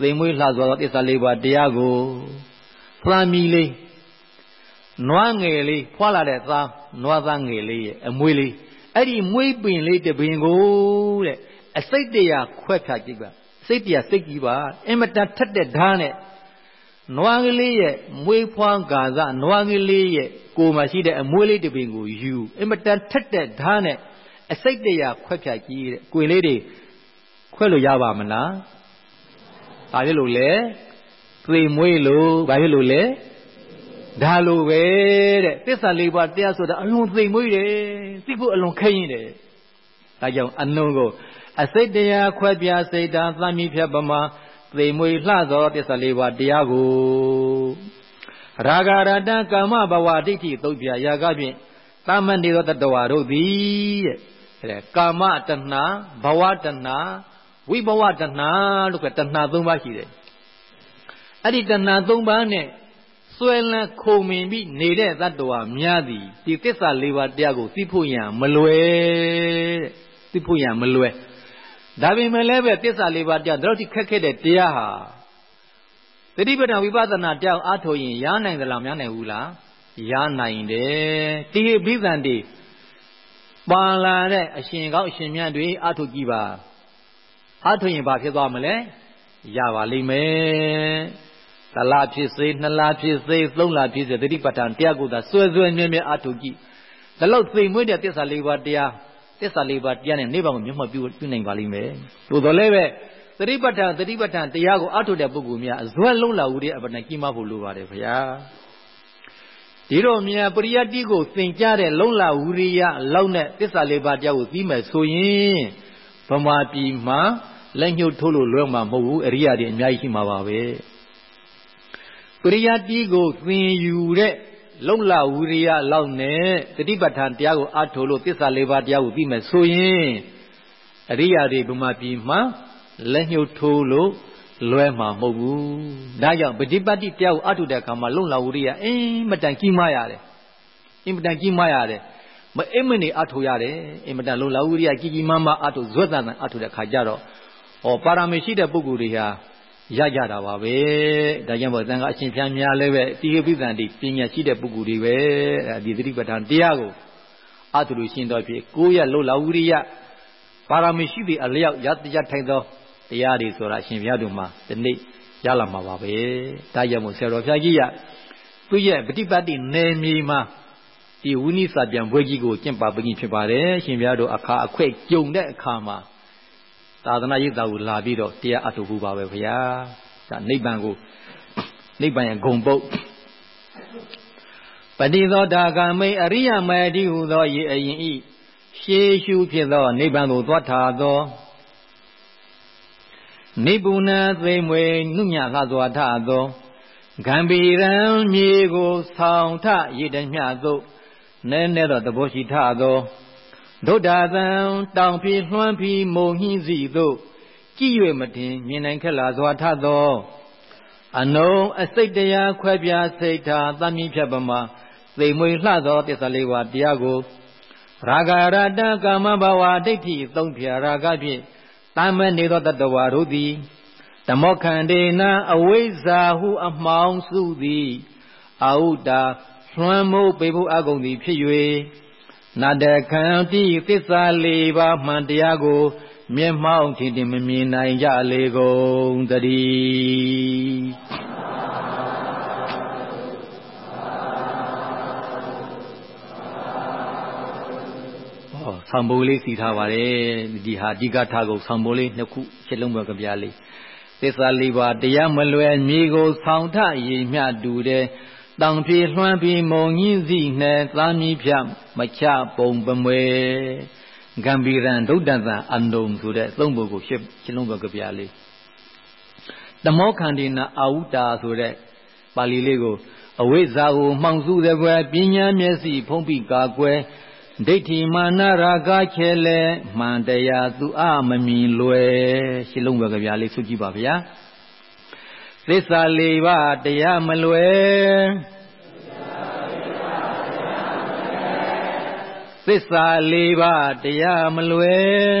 [SPEAKER 1] သိမ်မွေးလှစွာသောသစ္စာလေးပါးတရားကိုသာမီလေးနွားငယ်လေးဖွာလာတဲ့သားနွားသားငယ်လေးရဲ့အမွေးလေး အဲ့ဒီမွေးပင်လေးတပင်ကိုတဲ့အစိတ်တရားခွဲဖြားကြည့်ပါစိတ်တရားစိတ်ကြီးပါအင်မတန်ထက်တဲ့ဓာတ်နဲ့နွားကလေးရဲ့မွေးဖွားကာသနွားကလေးရဲ့ကိုယ်မှာရှိတဲ့အမွေးလေးတပင်ကိုယူအင်မတန်ထက်တဲ့ဓာတ်နဲ့အစိတ်တရားခွဲဖြားကြည့်တဲ့ကိုယ်လေးတွေခွဲလို့ရပါမလားဘာဖြစ်လို့လဲသေမွေးလို့ဘာဖြစ်လို့လဲ ဒါလိုပဲတဲ့သစ္စာလေးပါးတရားဆိုတာအလွန်သိမ်မွေးတယ်သိဖို့အလွန်ခက်ရင်တယ်ဒါကြောင့်အနုံကိုအစိတ်တရားခွဲပြားစိတ်တာသမ်းမိဖြတ်ပမာသိမ်မွေလှသောသစ္စာလေးပါးတရားကိုရာဂရတကာမဘဝဒိဋ္ဌိသုတ်ပြရာကဖြင့်တာမဏေသောတတဝါတို့သည်တဲ့ကာမတဏှာဘဝတဏှာဝိဘဝတဏှာလို့ကတဏှာ၃ပါးရှိတယ်အဲ့ဒီတဏှာ၃ပါးနဲ့ စွဲလန်းခုံမင်ပြီးနေတဲ့တတ္တဝါများသည်ဒီသစ္စာ၄ပါးတရားကိုသိဖို့ရန်မလွယ်တဲ့သိဖို့ရန်မလွယ်ဒါပေမဲ့လည်းပဲသစ္စာလေးပါးတရားတော့ဒီခက်ခဲတဲ့တရားဟာသတိပဋ္ဌာန်ဝိပဿနာတရားအားထုတ်ရင်ရနိုင်သလားမရနိုင်ဘူးလားရနိုင်တယ်တိဟိဘိသန္တိပါလာတဲ့အရှင်ကောင်းအရှင်မြတ်တွေအားထုတ်ကြည့်ပါအားထုတ်ရင်ဘာဖြစ်သွားမလဲရပါလိမ့်မယ် သလားဖြစ်စေနှစ်လားဖြစ်စေသုံးလားဖြစ်စေသတိပဋ္ဌာန်တရားကိုသာစွဲစွဲမြဲမြဲအားထုတ်ကြည့်ဒါလို့သိမ်မွေးတဲ့သစ္စာလေးပါးတရားသစ္စာလေးပါးတရားနဲ့နိဗ္ဗာန်ကိုမျက်မှောက်ပြုပြုနိုင်ပါလိမ့်မယ်သို့တော်လည်းပဲသတိပဋ္ဌာန်သတိပဋ္ဌာန်တရားကိုအားထုတ်တဲ့ပုဂ္ဂိုလ်များအစွဲလုံးလာဦးတဲ့အပ္ပဏကြီးမဖို့လိုပါတယ်ဗျာဒီတော့မြတ်ပရိယတ်တိကိုသင်ကြားတဲ့လုံလဝိရိယလောက်နဲ့သစ္စာလေးပါးတရားကိုသိမယ်ဆိုရင်ဗမာပြည်မှာလက်ညှိုးထိုးလို့လွယ်မှာမဟုတ်ဘူးအရိယာတွေအများကြီးရှိမှာပါပဲ ပရိယတ်တိကိုသင်ယူတဲ့လုံလဝိရိယလောက်နဲ့တတိပဋ္ဌာန်တရားကိုအားထုတ်လို့သစ္စာလေးပါးတရားကိုသိမယ်ဆိုရင်အရိယာတွေဘုမပြည်မှာလက်ညှိုးထိုးလို့လွဲမှာမဟုတ်ဘူးဒါကြောင့်ပฏิပတ်တိတရားကိုအားထုတ်တဲ့အခါမှာလုံလဝိရိယအင်းမတန်ကြီးမားရတယ်အင်မတန်ကြီးမားရတယ်မအိမ်မနေအားထုတ်ရတယ်အင်မတန်လုံလဝိရိယကြီးကြီးမားမားအားထုတ်ဇွတ်တန်တန်အားထုတ်တဲ့အခါကျတော့ဟောပါရမရှိတဲ့ပုဂ္ဂိုလ်တွေဟာ ရကြတာပါပဲဒါကြောင့်မို့သံဃာအရှင်ဖျားများလည်းပဲတိဟိပိသန္တိပညာရှိတဲ့ပုဂ္ဂိုလ်တွေပဲဒီသတိပဋ္ဌာန်တရားကိုအတုလို့ရှင်းတော့ဖြစ်ကိုရလုံလဝိရိယပါရမရှိသည့်အလျောက်ရတရထိုင်သောတရားတွေဆိုတာအရှင်ဘုရားတို့မှာဒီနေ့ရလာမှာပါပဲဒါကြောင့်မို့ဆရာတော်ဘုရားကြီးကသူရဲ့ပฏิပတ်တိနယ်မြေမှာဒီဝိနိစာပြန်ဘွဲကြီးကိုကျင့်ပါပကြီးဖြစ်ပါတယ်ရှင်ဘုရားတို့အခါအခွဲ့ကြုံတဲ့အခါမှာ သာသနာ့ရိပ်သာကိုလာပြီးတော့တရားအထုပ်ဖို့ပါပဲဗျာဒါနိဗ္ဗာန်ကိုနိဗ္ဗာန်ရဲ့ဂုံပုတ်ပတိသောတာကမိအရိယမတိဟုသောယေအရင်ဤရှေးရှုဖြစ်သောနိဗ္ဗာန်သို့သွားထာသောနိဗ္ဗုဏသိမွေနုညလှစွာထသောဂံဗီရံမြေကို ဆောင်းထရည်တမျှသို့နဲနဲသောသဘောရှိထသော ဒုဒ္ဒသံတောင်ဖြီလွှမ်းဖြီမုံဟင်းစီသို့ကြည်၍မတင်မြင်နိုင်ခက်လာစွာထသော အနုံအစိတ်တရားခွဲပြားစိတ်ထားသမ်းမြဖြတ်ပမာသိမ်မွေလှသောတစ္ဆလေးပါးတရားကိုရာဂရတကာမဘဝဒိဋ္ဌိသုံးဖြာရာဂဖြင့်တာမနေသောတတဝါတို့သည်ဓမောခန္တေနအဝိဇ္ဇာဟုအမှောင်စုသည်အာဟုတာလွှမ်းမိုးပေဖို့အကုန်သည်ဖြစ်၍ နတခံတိသစ္စာလေးပါးမှန်တရားကို မျက်မှောက်ထင်ထင်မမြင်နိုင်ကြလေကုန်တည်းဆောင်းပိုးလေးစီထားပါတယ်ဒီဟာအဓိကထားကုန်ဆောင်းပိုးလေးနှစ်ခုရှစ်လုံးပဲကြပြလေးသစ္စာလေးပါးတရားမလွယ်မြေကို ဆောင်းထရေမြတူတဲ့ တောင်ပြေလွှမ်းပြေမုံညင်းစီနဲ့သားမီးဖြမချပုံပမွေဂံဗီရန်ဒုဒ္ဒသံအန္တုံဆိုတဲ့သုံးပုဒ်ကိုရှစ်ရှင်းလုံးပဲကြပြလေးတမောခန္ဒီနာအာဝုတာဆိုတဲ့ပါဠိလေးကိုအဝိဇ္ဇာကိုမှောင်စုတဲ့ဘွယ်ပညာမျက်စိဖုံးပြီးကာကွယ်ဒိဋ္ဌိမာနရာဂချဲလဲမှန်တရားသူအမမြင်လွယ်ရှင်းလုံးပဲကြဗျာလေးဆုကြည့်ပါဗျာ သစ္စာလေးပါးတရားမလွယ်သစ္စာလေးပါးတရားမလွယ်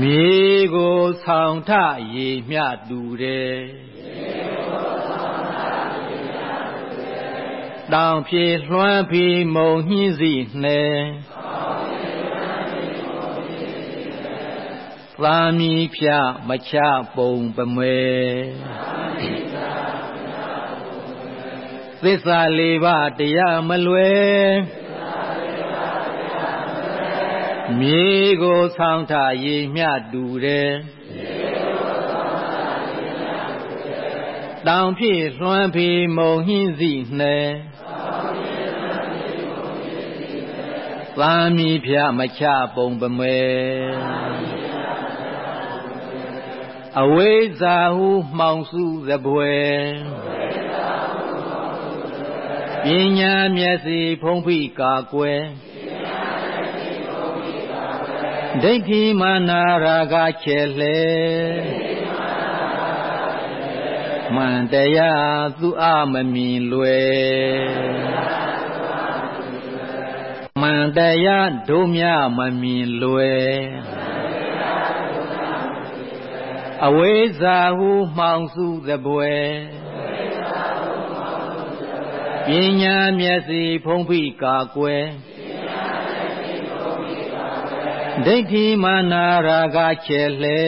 [SPEAKER 1] မြေကိုဆောင်ထရေမြတူတယ်တောင်ဖြေလွှမ်းဖီမုံညင်းစီနှဲ သာမီဖြမချပုံပမဲသစ္စာလေးပါးတရားမလွယ်မြေကိုဆောင်းထရေမြတူတယ်တောင်ဖြည့်လွှမ်းဖီမုံဟင်းစီနှဲသာမီဖြမချပုံပမဲ အဝိဇ္ဇာဟုမှောင်စုသပွေပညာမျက်စိဖုံးဖိကာကွယ်ဒိဋ္ဌိမာနာရာဂချေလေမှန်တရားသူအမမြင်လွယ်မှန်တရားဒုမြမမြင်လွယ် အဝိဇ္ဇာဟုမှောင်စုသပွယ်ပညာမျက်စိဖုံးဖိကာကွယ်ဒိဋ္ဌိမာနာရာဂချေလေ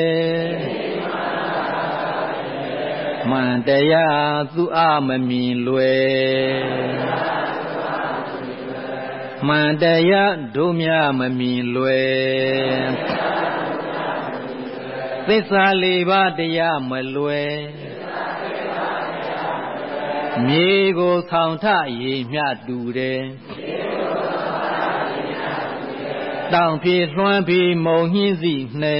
[SPEAKER 1] မှန်တရားသူအမမြင်လွယ်မှန်တရားတို့များမမြင်လွယ် သစ္စာလေးပါးတရားမလွယ်မြေကိုဆောင်ထရေမြတူတယ်တောင်ပြေလွှမ်းပြီးမုံညင်းစီနှဲ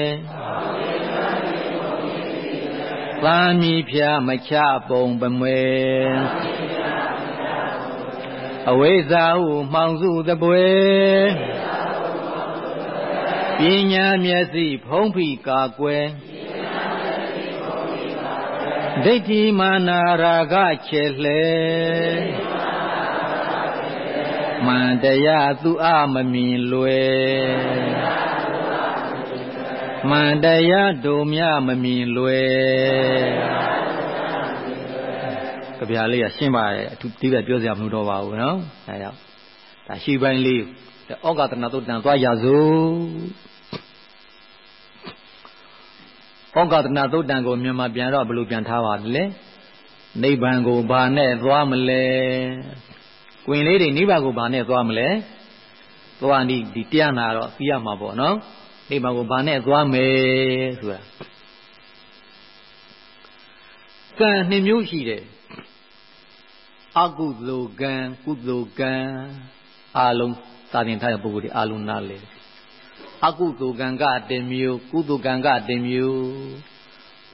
[SPEAKER 1] သာမီဖြာမချပုံပမဲအဝိဇ္ဇာဟုမှောင်စုသပွေ ပညာမျက်စိဖုံးဖိကာကွယ်ဒိဋ္ဌိမာနာရာဂချေလေမှန်တရားသူအမမြင်လွယ်မှန်တရားတို့မြမမြင်လွယ်ကြပြားလေးကရှင်းပါတယ်အထူးဒီပဲပြောစရာမလိုတော့ပါဘူးနော်ဒါကြောင့်ဒါရှိပိုင်းလေးဩဃတနာသုတ်တံသွားရစို့ ဩဃတနာသုတ်တံကိုမြန်မာပြန်တော့ဘယ်လိုပြန်ထားပါလဲနိဗ္ဗာန်ကိုဘာနဲ့သွားမလဲကွင်လေးတွေနိဗ္ဗာန်ကိုဘာနဲ့သွားမလဲသွားဒီဒီတရားနာတော့သိရမှာပေါ့နော်နိဗ္ဗာန်ကိုဘာနဲ့သွားမယ်ဆိုတာကံနှစ်မျိုးရှိတယ်အကုသိုလ်ကံကုသိုလ်ကံအလုံးသာသင်ထားတဲ့ပုဂ္ဂိုလ်တွေအလုံးနားလေ အကုသိုလ်ကံကတမျိုးကုသိုလ်ကံကတမျိုး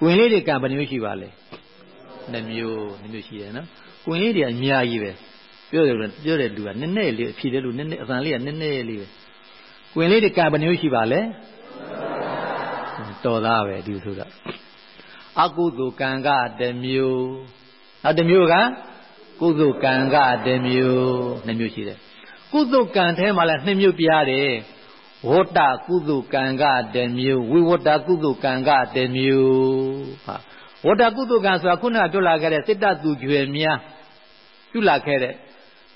[SPEAKER 1] ကွင်လေးတွေကံဘယ်မျိုးရှိပါလဲနှစ်မျိုးနှစ်မျိုးရှိတယ်နော်ကွင်လေးတွေအများကြီးပဲပြောတယ်ပြောတယ်လူကနည်းနည်းလေးအဖြေတယ်လို့နည်းနည်းအစံလေးကနည်းနည်းလေးပဲကွင်လေးတွေကံဘယ်မျိုးရှိပါလဲတော်သားပဲဒီဆိုတာအကုသိုလ်ကံကတမျိုးနောက်တစ်မျိုးကကုသိုလ်ကံကတမျိုးနှစ်မျိုးရှိတယ်ကုသိုလ်ကံထဲမှာလည်းနှစ်မျိုးပြရတယ် ဝတ္တကုသိုလ်ကံကတမျိုးဝိဝတ္တကုသိုလ်ကံကတမျိုးဟာဝတ္တကုသိုလ်ကံဆိုတာခုနပြောလာခဲ့တဲ့စိတ္တသူကျွယ်များပြုလာခဲ့တဲ့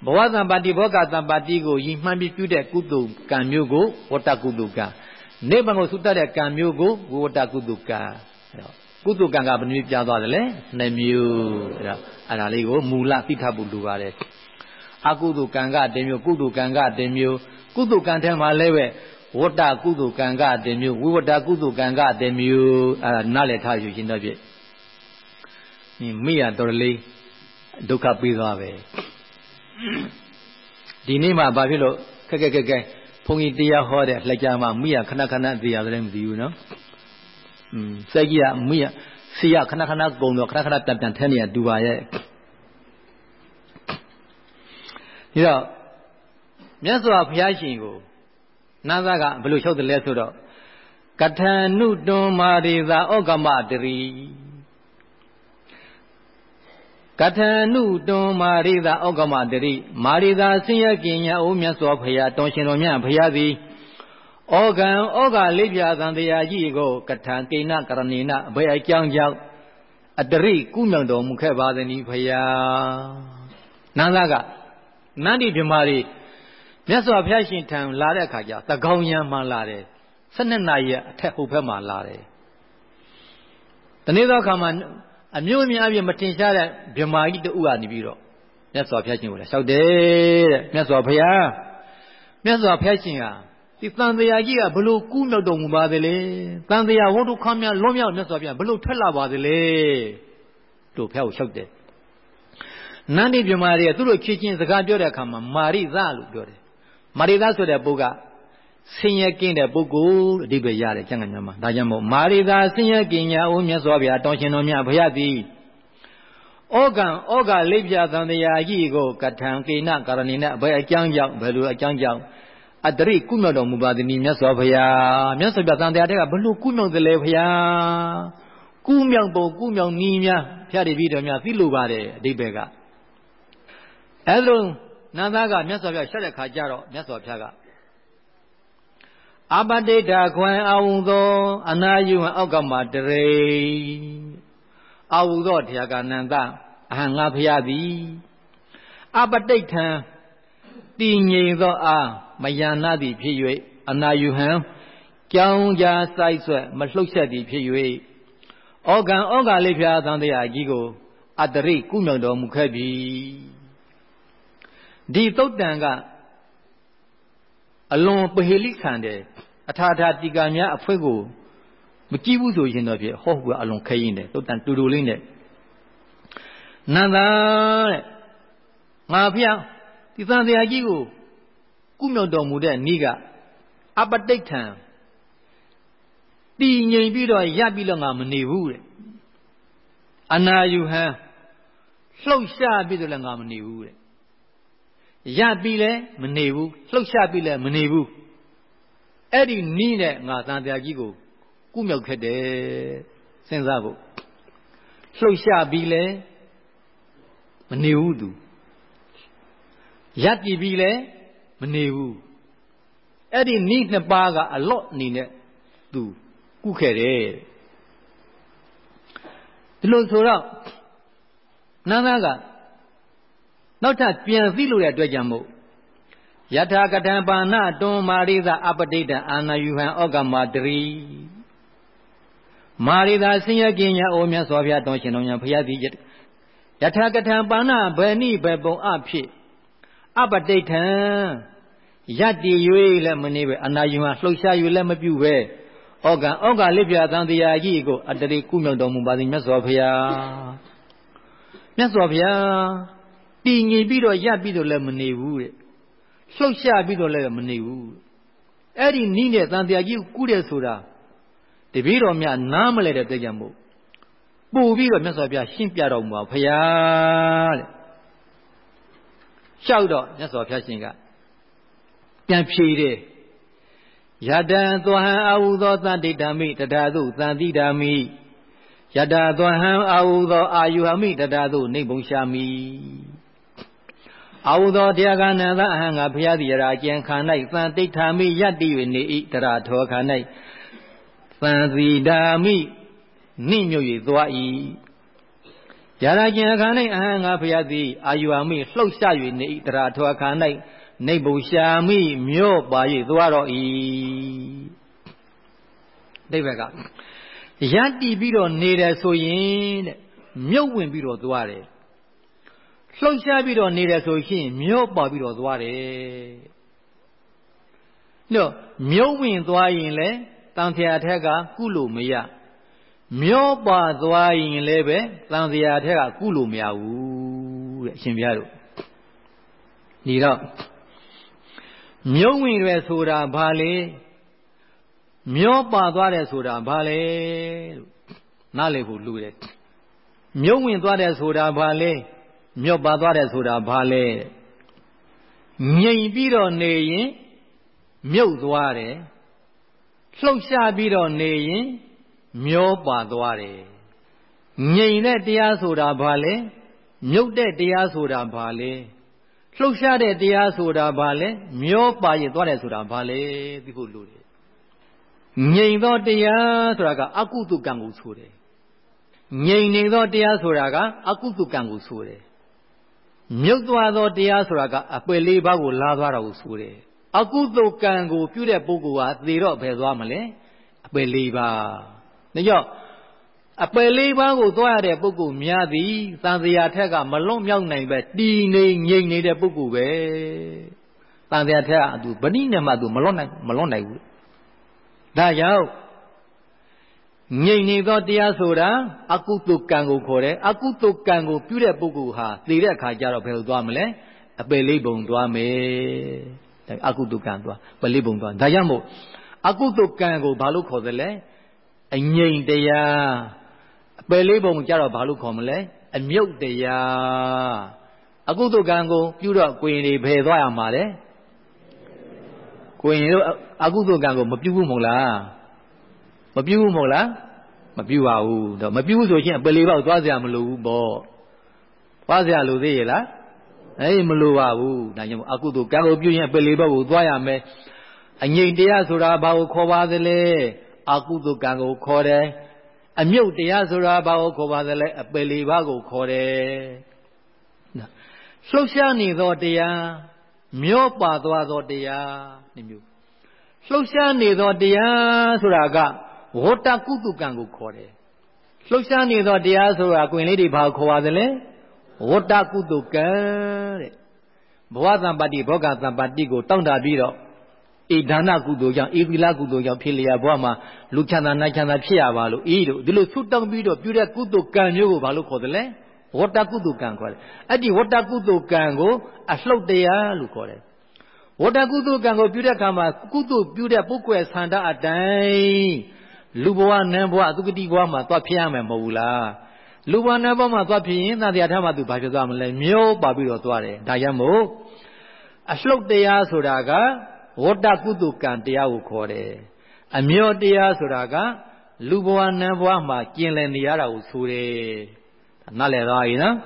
[SPEAKER 1] ဘဝသံပါတိဘောဂသံပါတိကိုယီမှန်းပြီးပြုတဲ့ကုသိုလ်ကံမျိုးကိုဝတ္တကုသိုလ်ကံနိဗ္ဗာန်ကိုသုတ္တတဲ့ကံမျိုးကိုဝိဝတ္တကုသိုလ်ကံကုသိုလ်ကံကဘယ်နည်းပြသွားတယ်လဲနှစ်မျိုးအဲ့ဒါအဲ့ဒါလေးကိုမူလသိထဖို့လိုပါတယ် အကုသိုလ်ကံကတမျိုးကုသိုလ်ကံကတမျိုးကုသိုလ်ကံထဲမှာလည်းပဲဝတ္တကုသိုလ်ကံကတမျိုးဝိဝတ္တကုသိုလ်ကံကတမျိုးအဲ့ဒါနားလည်ထားယူရှင်တော့ပြည့်မိရတော်လေးဒုက္ခပေးသွားပဲဒီနေ့မှဘာဖြစ်လို့ခက်ခက်ခက်ခက်ဘုန်းကြီးတရားဟောတဲ့လက်ကြမှာမိရခဏခဏသိရတယ်မသိဘူးနော်อืมစက်ကြီးကမိရစီရခဏခဏကုံတော့ခဏခဏပြန်ပြန်ထဲနေရတူပါရဲ့ ဒီတော့မြတ်စွာဘုရားရှင်ကိုနာသကဘယ်လိုလျှောက်တယ်လဲဆိုတော့ကထဏုတွန်မာရိသာဩကမတရီကထဏုတွန်မာရိသာဩကမတရီမာရိသာဆင်းရဲကင်ညာအိုးမြတ်စွာဘုရားတောင်ရှင်တော်မြတ်ဘုရားသည်ဩကံဩကလေးပြသံတရားကြီးကိုကထံကိဏကရဏိနအဘယ်အကြောင်းကြောင့်အတရိကုမြောင်တော်မူခဲ့ပါသနည်းဘုရားနာသက နန္ဒီမြမာတွေမြတ်စွာဘုရားရှင်ထံလာတဲ့အခါကျသကောင်ရံမှလာတယ်12နာရီအထက်ဟိုဘက်မှာလာတယ်တနေ့သောအခါမှာအမျိုးအများအပြည့်မတင်ရှားတဲ့မြမာကြီးတူကနေပြီးတော့မြတ်စွာဘုရားရှင်ကိုလည်းလျှောက်တယ်တဲ့မြတ်စွာဘုရားမြတ်စွာဘုရားရှင်ဟာဒီတန်တရားကြီးကဘလို့ကူးမြောက်တော်မူပါသလဲတန်တရားဝတ္ထုခမ်းများလွန်မြောက်မြတ်စွာဘုရားဘလို့ထွက်လာပါသလဲတို့ဘုရားကိုလျှောက်တယ် နန္ဒီမြမာတွေကသူတို့ချစ်ချင်းစကားပြောတဲ့အခါမှာမာရိသလို့ပြောတယ်မာရိသဆိုတဲ့ပုဂ္ဂဆင်းရဲကင်းတဲ့ပုဂ္ဂိုလ်အဓိပ္ပာယ်ရတယ်ကျမ်းဂန်များမှာဒါကြောင့်မို့မာရိသာဆင်းရဲကင်းညာအိုးမြတ်စွာဘုရားတောင်းရှင်တော်မြတ်ဘုရားသည်ဩကံဩကလိပ်ပြသံတရားကြီးကိုကထံကိနကာရဏိနဲ့ဘယ်အကြောင်းကြောင့်ဘယ်လိုအကြောင်းကြောင့်အတရိကုမြောက်တော်မူပါသည်မြတ်စွာဘုရားမြတ်စွာဘုရားသံတရားတွေကဘလို့ကုမြောက်တယ်လဲဘုရားကုမြောက်ပုံကုမြောက်နီးများဖျားတည်ပြီးတော်များသိလိုပါတယ်အဓိပ္ပာယ်က အဲလိုနန္ဒကမြတ်စွာဘုရားရှက်တဲ့ခါကျတော့မြတ်စွာဘုရားကအပတိဋ္ဌခွန်အဝုသော အနာယုဟအောက်ကမှာတရေအဝုသောတရားကနန္ဒအဟံငါဖျားသည်အပတိဋ္ဌံတည်ငြိမ်သောအားမယနာသည်ဖြစ်၍အနာယုဟံကြောင်းကြာစိုက်ဆွဲမလှုပ်ဆက်သည်ဖြစ်၍ဩကံဩကလေးဖျားသံတရားကြီးကိုအတရိကုမြောက်တော်မူခဲ့ပြီ ဒီသုတ်တန်ကအလွန်ပဟေလိခံတယ်အထာထာတိကာများအဖွဲကိုမကြည့်ဘူးဆိုရင်တော့ဖြင့်ဟောကအလွန်ခဲရင်တယ်သုတ်တန်တူတူလေးနဲ့နန္ဒာတဲ့ငါဖျောင်းဒီသံတရားကြီးကိုကုမြောက်တော်မူတဲ့နေ့ကအပတိတ်ထံတည်ငြိမ်ပြီးတော့ရပ်ပြီးတော့ငါမနေဘူးတဲ့အနာယူဟံလှုပ်ရှားပြီးတော့လည်းငါမနေဘူးတဲ့ ရပြီးလဲမနေဘူးလှုပ်ရှားပြီးလဲမနေဘူးအဲ့ဒီနီးနဲ့ငါသံတရားကြီးကိုကုမြောက်ခဲ့တယ်စဉ်းစားဖို့လှုပ်ရှားပြီးလဲမနေဘူးသူရပ်တည်ပြီးလဲမနေဘူးအဲ့ဒီနီးနှစ်ပါးကအလော့အနေနဲ့သူကုခဲ့တယ်ဒီလိုဆိုတော့နန္ဒက နောက်ထပ်ပြန်သိလို့တဲ့အတွက်ကြောင့်မို့ယထာကထံပါဏတွန်မာရိသအပတိတံအာနာယူဟံဩကမတရီမာရိသာဆင်းရဲကင်းညာအိုမြတ်စွာဘုရားတောင်းရှင်တော်ညာဘုရားသည်ယထာကထံပါဏဘယ်နိဘယ်ပုံအဖြစ်အပတိထံယတ္တိ၍လည်းမနေပဲအနာယူဟံလှုပ်ရှား၍လည်းမပြုပဲဩကံဩကလိပြသံတရားကြီးကိုအတရိကုမြောက်တော်မူပါသည်မြတ်စွာဘုရားမြတ်စွာဘုရား တည်ငြိမ်ပြီးတော့ရပ်ပြီးတော့လည်းမနေဘူးတဲ့လှုပ်ရှားပြီးတော့လည်းမနေဘူးအဲ့ဒီနီးနဲ့တန်တရားကြီးကုတယ်ဆိုတာတပည့်တော်များနားမလဲတဲ့တဲ့ကြောင့်မို့ပို့ပြီးတော့မြတ်စွာဘုရားရှင်းပြတော်မူပါဖရာတဲ့လျှောက်တော့မြတ်စွာဘုရားရှင်ကပြန်ဖြေတယ်ယတံသောဟံအာဟုသောသတိဓမ္မိတထာသုသံတိဓမ္မိယတသောဟံအာဟုသောအာယုဟမိတထာသုနေဘုံရှာမိ အာဟုသောတရားကနန္တအဟံငါဖျားသည်ရာကျန်ခါ၌သံတိဋ္ဌာမိယတ္တိ၍နေ၏တရာထောခါ၌သံသီဓာမိနှိမြုပ်၍သွား၏ရာရာကျန်အခါ၌အဟံငါဖျားသည်အာယုအမိလှုပ်ရှား၍နေ၏တရာထောခါ၌နေဘုရှာမိမြော့ပါ၍သွားတော့၏ဒိဗ္ဗကယတ္တိပြီးတော့နေတယ်ဆိုရင်တဲ့မြုပ်ဝင်ပြီးတော့သွားတယ် လှုပ်ရှားပြီးတော့နေတယ်ဆိုရှင်မျောပါပြီးတော့သွားတယ်နော်မြုပ်ဝင်သွားရင်လေတန်ဖျာထက်ကကုလို့မရမျောပါသွားရင်လည်းပဲတန်ဖျာထက်ကကုလို့မရဘူးတဲ့အရှင်ဘုရားတို့ဒီတော့မြုပ်ဝင်ရွယ်ဆိုတာဘာလဲမျောပါသွားတယ်ဆိုတာဘာလဲလို့နားလည်ဖို့လူတယ်မြုံဝင်သွားတယ်ဆိုတာဘာလဲ မျောပါသွားတယ်ဆိုတာဘာလဲငြိမ်ပြီးတော့နေရင်မြုပ်သွားတယ်လှုပ်ရှားပြီးတော့နေရင်မျောပါသွားတယ်ငြိမ်တဲ့တရားဆိုတာဘာလဲမြုပ်တဲ့တရားဆိုတာဘာလဲလှုပ်ရှားတဲ့တရားဆိုတာဘာလဲမျောပါရင်သွားတယ်ဆိုတာဘာလဲသိဖို့လိုတယ်ငြိမ်သောတရားဆိုတာကအကုသကံကိုဆိုတယ်ငြိမ်နေသောတရားဆိုတာကအကုသကံကိုဆိုတယ် မြုပ်သွားသောတရားဆိုတာကအပယ်လေးပါးကိုလာသွားတာကိုဆိုတယ်အကုသကံကိုပြုတဲ့ပုဂ္ဂိုလ်ဟာသေတော့ဘယ်သွားမလဲအပယ်လေးပါးဒါကြောင့်အပယ်လေးပါးကိုသွားရတဲ့ပုဂ္ဂိုလ်များသည်သံဃာထက်ကမလွတ်မြောက်နိုင်ပဲတည်နေငြိမ်နေတဲ့ပုဂ္ဂိုလ်ပဲသံဃာထက်ကသူဗဏိနဲ့မှသူမလွတ်နိုင်မလွတ်နိုင်ဘူးဒါကြောင့် ငြိမ်နေသောတရားဆိုတာအကုသကံကိုခေါ်တယ်အကုသကံကိုပြုတဲ့ပုဂ္ဂိုလ်ဟာသိတဲ့အခါကျတော့ဘယ်လိုသွားမလဲအပယ်လေးပုံသွားမယ်အကုသကံသွားပယ်လေးပုံသွားဒါကြောင့်မို့အကုသကံကိုဘာလို့ခေါ်သလဲအငြိမ်တရားအပယ်လေးပုံကြတော့ဘာလို့ခေါ်မလဲအမြုပ်တရားအကုသကံကိုပြုတော့ကိုရင်တွေဘယ်သွားရမှာလဲကိုရင်တို့အကုသကံကိုမပြုဘူးမဟုတ်လား မပြုဘူးမဟုတ်လားမပြုပါဘူးတော့မပြုဘူးဆိုရင်ပယ်လေးပေါက်သွားစရာမလိုဘူးပေါ့သွားစရာလိုသေးရဲ့လားအေးမလိုပါဘူးဒါကြောင့်အကုသိုလ်ကံကိုပြုရင်ပယ်လေးပေါက်ကိုသွားရမယ်အငြိမ်တရားဆိုတာဘာကိုခေါ်ပါသလဲအကုသိုလ်ကံကိုခေါ်တယ်အမြုပ်တရားဆိုတာဘာကိုခေါ်ပါသလဲအပယ်လေးပါးကိုခေါ်တယ်လှုပ်ရှားနေသောတရားမျောပါသွားသောတရားနှမျိုးလှုပ်ရှားနေသောတရားဆိုတာက ဝတ္တကုတုကံကိုခေါ်တယ်လှုပ်ရှားနေသောတရားဆိုတာကွင်လေးတွေဘာခေါ်ပါသလဲဝတ္တကုတုကံတဲ့ဘဝသံပါတိဘောဂသံပါတိကိုတောင့်တပြီးတော့ဧဒါနကုသိုလ်ကြောင့်ဧသီလကုသိုလ်ကြောင့်ဖြစ်လျာဘဝမှာလူချမ်းသာနိုင်ချမ်းသာဖြစ်ရပါလို့ဤတို့ဒီလိုဆုတောင်းပြီးတော့ပြုတဲ့ကုသိုလ်ကံမျိုးကိုဘာလို့ခေါ်တယ်လဲဝတ္တကုသိုလ်ကံခေါ်တယ်အဲ့ဒီဝတ္တကုသိုလ်ကံကိုအလှုပ်တရားလို့ခေါ်တယ်ဝတ္တကုသိုလ်ကံကိုပြုတဲ့အခါမှာကုသိုလ်ပြုတဲ့ပုဂ္ဂိုလ်ဆန္ဒအတိုင်း လူဘဝနန်းဘဝအသုကတိဘဝမှာသွားဖြစ်ရမယ်မဟုတ်ဘူးလားလူဘဝနန်းဘဝမှာသွားဖြစ်ရင်သတရားထမှာသူဘာဖြစ်သွားမလဲမျိုးပါပြီးတော့သွားတယ်ဒါကြောင့်မို့အလှုပ်တရားဆိုတာကဝတ္တကုသကံတရားကိုခေါ်တယ်အမျောတရားဆိုတာကလူဘဝနန်းဘဝမှာကျင်လည်နေရတာကိုဆိုတယ်နားလည်သွားပြီနော်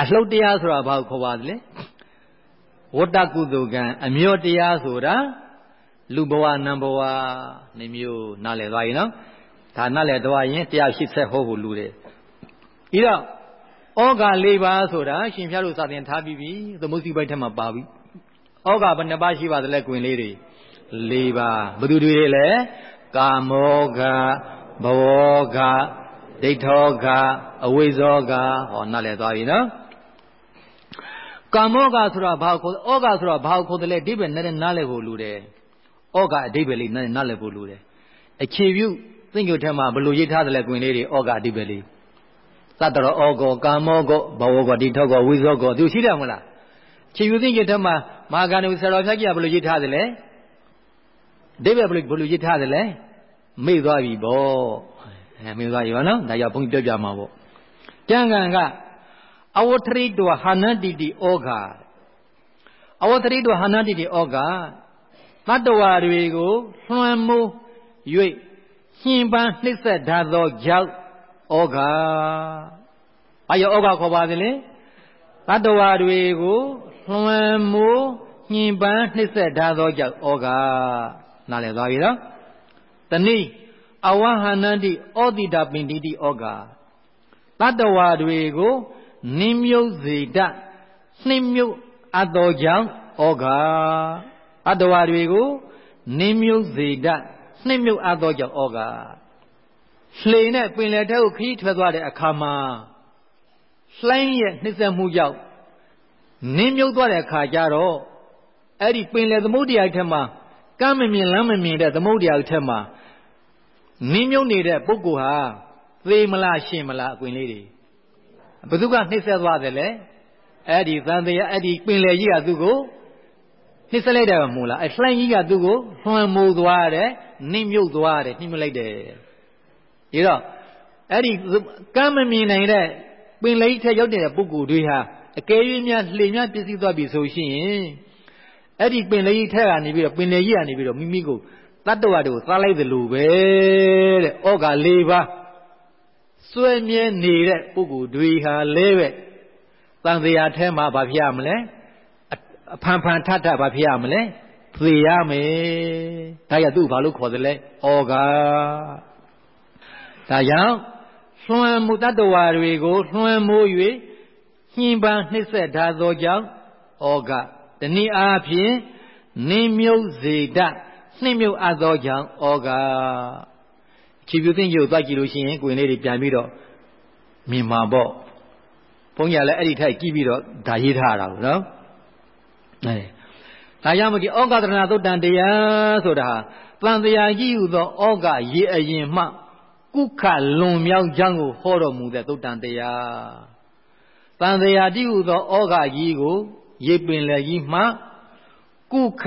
[SPEAKER 1] အလှုပ်တရားဆိုတာဘာကိုခေါ်ပါသလဲဝတ္တကုသကံအမျောတရားဆိုတာ လူဘဝနံဘဝနှမျိုးနားလည်သွားပြီနော်ဒါနားလည်သွားရင်180ဟောဖို့လူတယ်ပြီးတော့ဩဃ၄ပါးဆိုတာရှင်ဖျားတို့စာသင်ထားပြီးပြီသမုစီပိုက်ထက်မှာပါပြီဩဃဘယ်နှပါးရှိပါသလဲကွင်လေးတွေ၄ပါးဘယ်သူတွေလဲကာမောဃဘဝဃဒိဋ္ဌောဃအဝိဇ္ဇောဃဟောနားလည်သွားပြီနော်ကာမောဃဆိုတာဘာကိုဩဃဆိုတာဘာကိုခေါ်တယ်လဲဒီပဲနဲ့နားလည်ဖို့လူတယ် ဩဃအဓိပ္ပာယ်လေးနားလည်ဖို့လိုတယ်အခြေပြုသင်္ကြန်ထက်မှာဘယ်လိုရေးထားတယ်လဲကွင်လေးတွေဩဃအဓိပ္ပာယ်လေးသတ္တရောဩဃောကာမောဃဘဝဃတိထောဃဝိဇောဃသူရှိတယ်မလားခြေယူသင်္ကြန်ထက်မှာမာဂန္ဓုဆရာတော်ဖျားကြီးကဘယ်လိုရေးထားတယ်လဲအဓိပ္ပာယ်ဘယ်လိုရေးထားတယ်လဲမေ့သွားပြီဗောအဲမေ့သွားပြီဗောနော်ဒါကြောင့်ဘုန်းကြီးပြောပြမှာဗောကျမ်းဂန်ကအဝထရိတောဟာနတိတိဩဃအဝထရိတောဟာနတိတိဩဃ တတ္တဝါတွေကိုလွှမ်းမိုး၍ညှင်ပန်းနှိမ့်ဆက်ထားသောကြောင့်ဩဃာဘာရောဩဃခေါ်ပါသလဲတတ္တဝါတွေကိုလွှမ်းမိုးညှင်ပန်းနှိမ့်ဆက်ထားသောကြောင့်ဩဃာနားလည်သွားပြီနော်တနည်းအဝဟန္တိဩတိတာပင်တိတိဩဃာတတ္တဝါတွေကိုနင်းမြုပ်စေတနှိမ့်မြုပ်အပ်သောကြောင့်ဩဃာ အတ္တဝါတွေကိုနင်းမြုပ်စေတတ်နှိမ့်မြုပ်အပ်သောကြောင့်ဩဃလှေနဲ့ပင်လယ်ထဲကိုခရီးထွက်သွားတဲ့အခါမှာလှိုင်းရဲ့နှိမ့်ဆက်မှုကြောင့်နင်းမြုပ်သွားတဲ့အခါကျတော့အဲ့ဒီပင်လယ်သမုဒ္ဒရာထက်မှာကမ်းမမြင်လမ်းမမြင်တဲ့သမုဒ္ဒရာထက်မှာနင်းမြုပ်နေတဲ့ပုဂ္ဂိုလ်ဟာသေမလားရှင်မလားအကွင်လေးတွေဘယ်သူကနှိမ့်ဆက်သွားတယ်လဲအဲ့ဒီသံတရားအဲ့ဒီပင်လယ်ကြီးကသူ့ကို
[SPEAKER 2] နှိမ့်ဆက်လိုက်တယ်မဟုတ်လားအဲလှိုင်းကြီးကသူ့ကိုလွှမ်းမိုးသွားတယ်နှိမ့်မြုပ်သွားတယ်နှိမ့်မလိုက်တယ်ဒီတော့အဲ့ဒီကမ်းမမြင်နိုင်တဲ့ပင်လိထက်ရောက်တဲ့ပုဂ္ဂိုလ်တွေဟာအကယ်၍များလှေများပြည့်စည်သွားပြီဆိုရှင်အဲ့ဒီပင်လေးထက်ကနေပြီးတော့ပင်လေကြီးကနေပြီးတော့မိမိကိုတတ္တဝါတွေကိုသားလိုက်သလိုပဲတဲ့ဩဃ၄ပါးစွဲမြဲနေတဲ့ပုဂ္ဂိုလ်တွေဟာလဲပဲတန်တရားထဲမှာဘာဖြစ်ရမလဲအ ဖန်ဖန်ထထဘာဖြစ်ရမလဲသေရမယ်ဒါရသူ့ဘာလို့ခေါ်တယ်လဲဩဃဒါကြောင့်လွှမ်းမှုတတ္တဝါတွေကိုလွှမ်းမိုး၍ညှင်းပန်းနှိမ့်ဆက်ထားသောကြောင့်ဩဃတနည်းအားဖြင့်နင်းမြုပ်စေတနှိမ့်မြုပ်အပ်သောကြောင့်ဩဃခြေပြူသိမ့်ရုပ်သွားကြည့်လို့ရှိရင်ကိုယ်လေးတွေပြန်ပြီးတော့မြင်မှာပေါ့ဘုန်းကြီးကလည်းအဲ့ဒီထိုက်ကြည့်ပြီးတော့ဒါရေးထားတာကိုနော် အဲဒါကြောင့်မဒီဩဃတရဏသုတ်တန်တရားဆိုတာဟာတန်တရားကြီးဟုသောဩဃရေအရင်မှ ကုခလွန်မြောက်ကြောင်းကိုဟောတော်မူတဲ့သုတ်တန်တရားတန်တရားတိဟုသောဩဃကြီးကို ရေပင်လည်းကြီးမှကုခ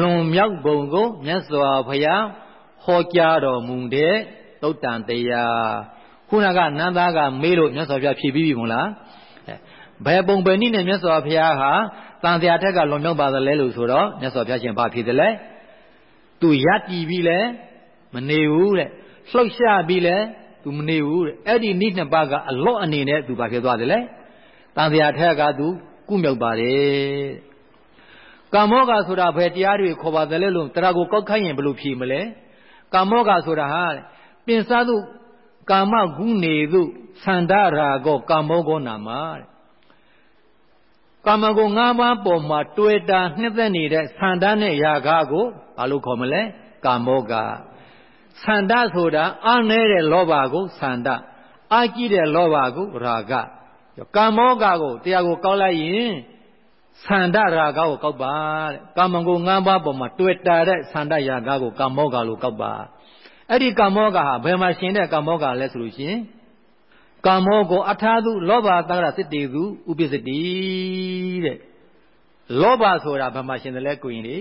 [SPEAKER 2] လွန်မြောက်ပုံကိုမြတ်စွာဘုရားဟောကြားတော်မူတဲ့သုတ်တန်တရားခုနကနန္သားကမေးလို့မြတ်စွာဘုရားဖြေပြီးပြီမို့လားဘယ်ပုံပဲနည်းနဲ့မြတ်စွာဘုရားဟာ တန်တရားထက်ကလွန်မြောက်ပါသလဲလို့ဆိုတော့မြတ်စွာဘုရားရှင်ဘာဖြေတယ်လဲသူရတည်ပြီးလဲမနေဘူးတဲ့လှုပ်ရှားပြီးလဲသူမနေဘူးတဲ့အဲ့ဒီနိနှစ်ပါးကအလော့အနေနဲ့သူဘာဖြစ်သွားတယ်လဲတန်တရားထက်ကသူကုမြောက်ပါတယ်ကာမောကဆိုတာဘယ်တရားတွေခေါ်ပါသလဲလို့တရားကိုကောက်ခိုင်းရင်ဘယ်လိုဖြေမလဲကာမောကဆိုတာဟာပင်စားသူကာမဂုနေသူသန္ဒရာကောကာမောကောနာမတဲ့ ကာမဂုဏ်၅ပါးပေါ်မှာတွေ့တာနှစ်သက်နေတဲ့သန္ဒနဲ့ယာဂကိုဘာလို့ခေါ်မလဲကာမောကသန္ဒဆိုတာအားနေတဲ့လောဘကိုသန္ဒအားကြီးတဲ့လောဘကိုရာဂကာမောကကိုတရားကိုကောက်လိုက်ရင်သန္ဒရာဂကိုကောက်ပါတဲ့ကာမဂုဏ်၅ပါးပေါ်မှာတွေ့တာတဲ့သန္ဒယာဂကိုကာမောကလို့ကောက်ပါအဲ့ဒီကာမောကဟာဘယ်မှာရှင်တဲ့ကာမောကလဲဆိုလို့ရှိရင် ကာမောကိုအထာသူလောဘသက္ကရစစ်တေသူဥပစ္စတိတဲ့လောဘဆိုတာဘာမှရှင်တယ်လဲကိုရင်လေ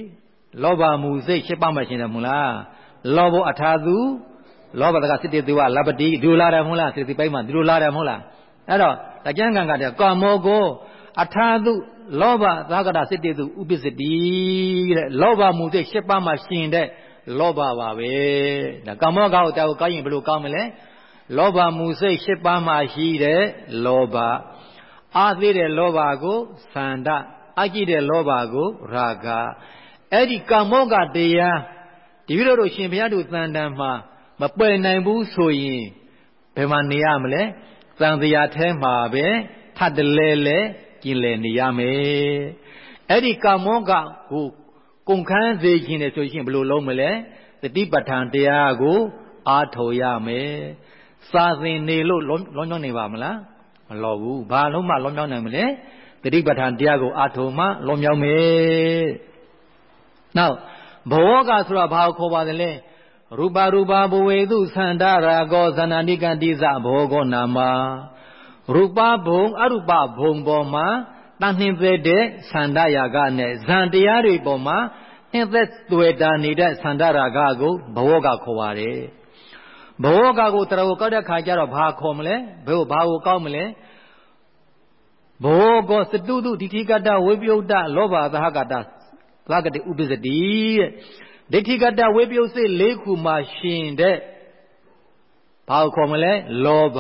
[SPEAKER 2] လောဘမူစိတ်ရှစ်ပါးမှရှင်တယ်မလားလောဘအထာသူလောဘသက္ကစစ်တေသူကလပတိဒီလိုလာတယ်မဟုတ်လားစေတိပိုင်းမှာဒီလိုလာတယ်မဟုတ်လားအဲ့တော့တကြံကံကတဲ့ကာမောကိုအထာသူလောဘသက္ကရစစ်တေသူဥပစ္စတိတဲ့လောဘမူစိတ်ရှစ်ပါးမှရှင်တဲ့လောဘပါပဲဒါကာမောကောက်တောက်ကောင်းရင်ဘယ်လိုကောင်းမလဲ လောဘမူစိတ်၈ပါးမှရှိတဲ့လောဘအာသေးတဲ့လောဘကိုသန္တာအကြည့်တဲ့လောဘကိုရာဂအဲ့ဒီကာမောကတရားဒီလိုတို့ရှင်ဘုရားတို့သံတန်မှာမပယ်နိုင်ဘူးဆိုရင်ဘယ်မှာနေရမလဲသံတရားထဲမှာပဲထပ်တလဲလဲကျင်လည်နေရမယ်အဲ့ဒီကာမောကကိုကုန်ခန်းစေခြင်းနဲ့ဆိုရှင်ဘယ်လိုလုံးမလဲတတိပဋ္ဌာန်တရားကို အားထုတ်ရမယ် စာသင်နေလို့လွန်မြောက်နေပါမလားမလောဘူးဘာလုံးမှလွန်မြောက်နိုင်မလဲတတိပဋ္ဌာန်တရားကိုအားထုတ်မှလွန်မြောက်မယ်နောက်ဘောကဆိုတာဘာကိုခေါ်ပါတယ်လဲရူပရူပဘဝေတုသန္တာရာဂောသန္တာနိကတိသဘောဂောနာမရူပဘုံအရူပဘုံပေါ်မှာတန်နှင်းသက်တဲ့သန္တာယာကနဲ့ဇန်တရားတွေပေါ်မှာနှင်းသက်တွေ့တာနေတဲ့သန္တာရာဂကိုဘောကခေါ်ပါတယ် ဘောကကိုတရဝကောက်တဲ့ခါကျတော့ဘာခေါ်မလဲဘယ်ဘာကိုကောက်မလဲဘောကောစတုတုဒိဋ္ဌိကတဝိပယုတ်တလောဘသဟကတသဟကတိဥပ္ပစတိတဲ့ဒိဋ္ဌိကတဝိပယုတ်စိတ်၄ခုမှရှင်တဲ့ဘာကိုခေါ်မလဲလောဘ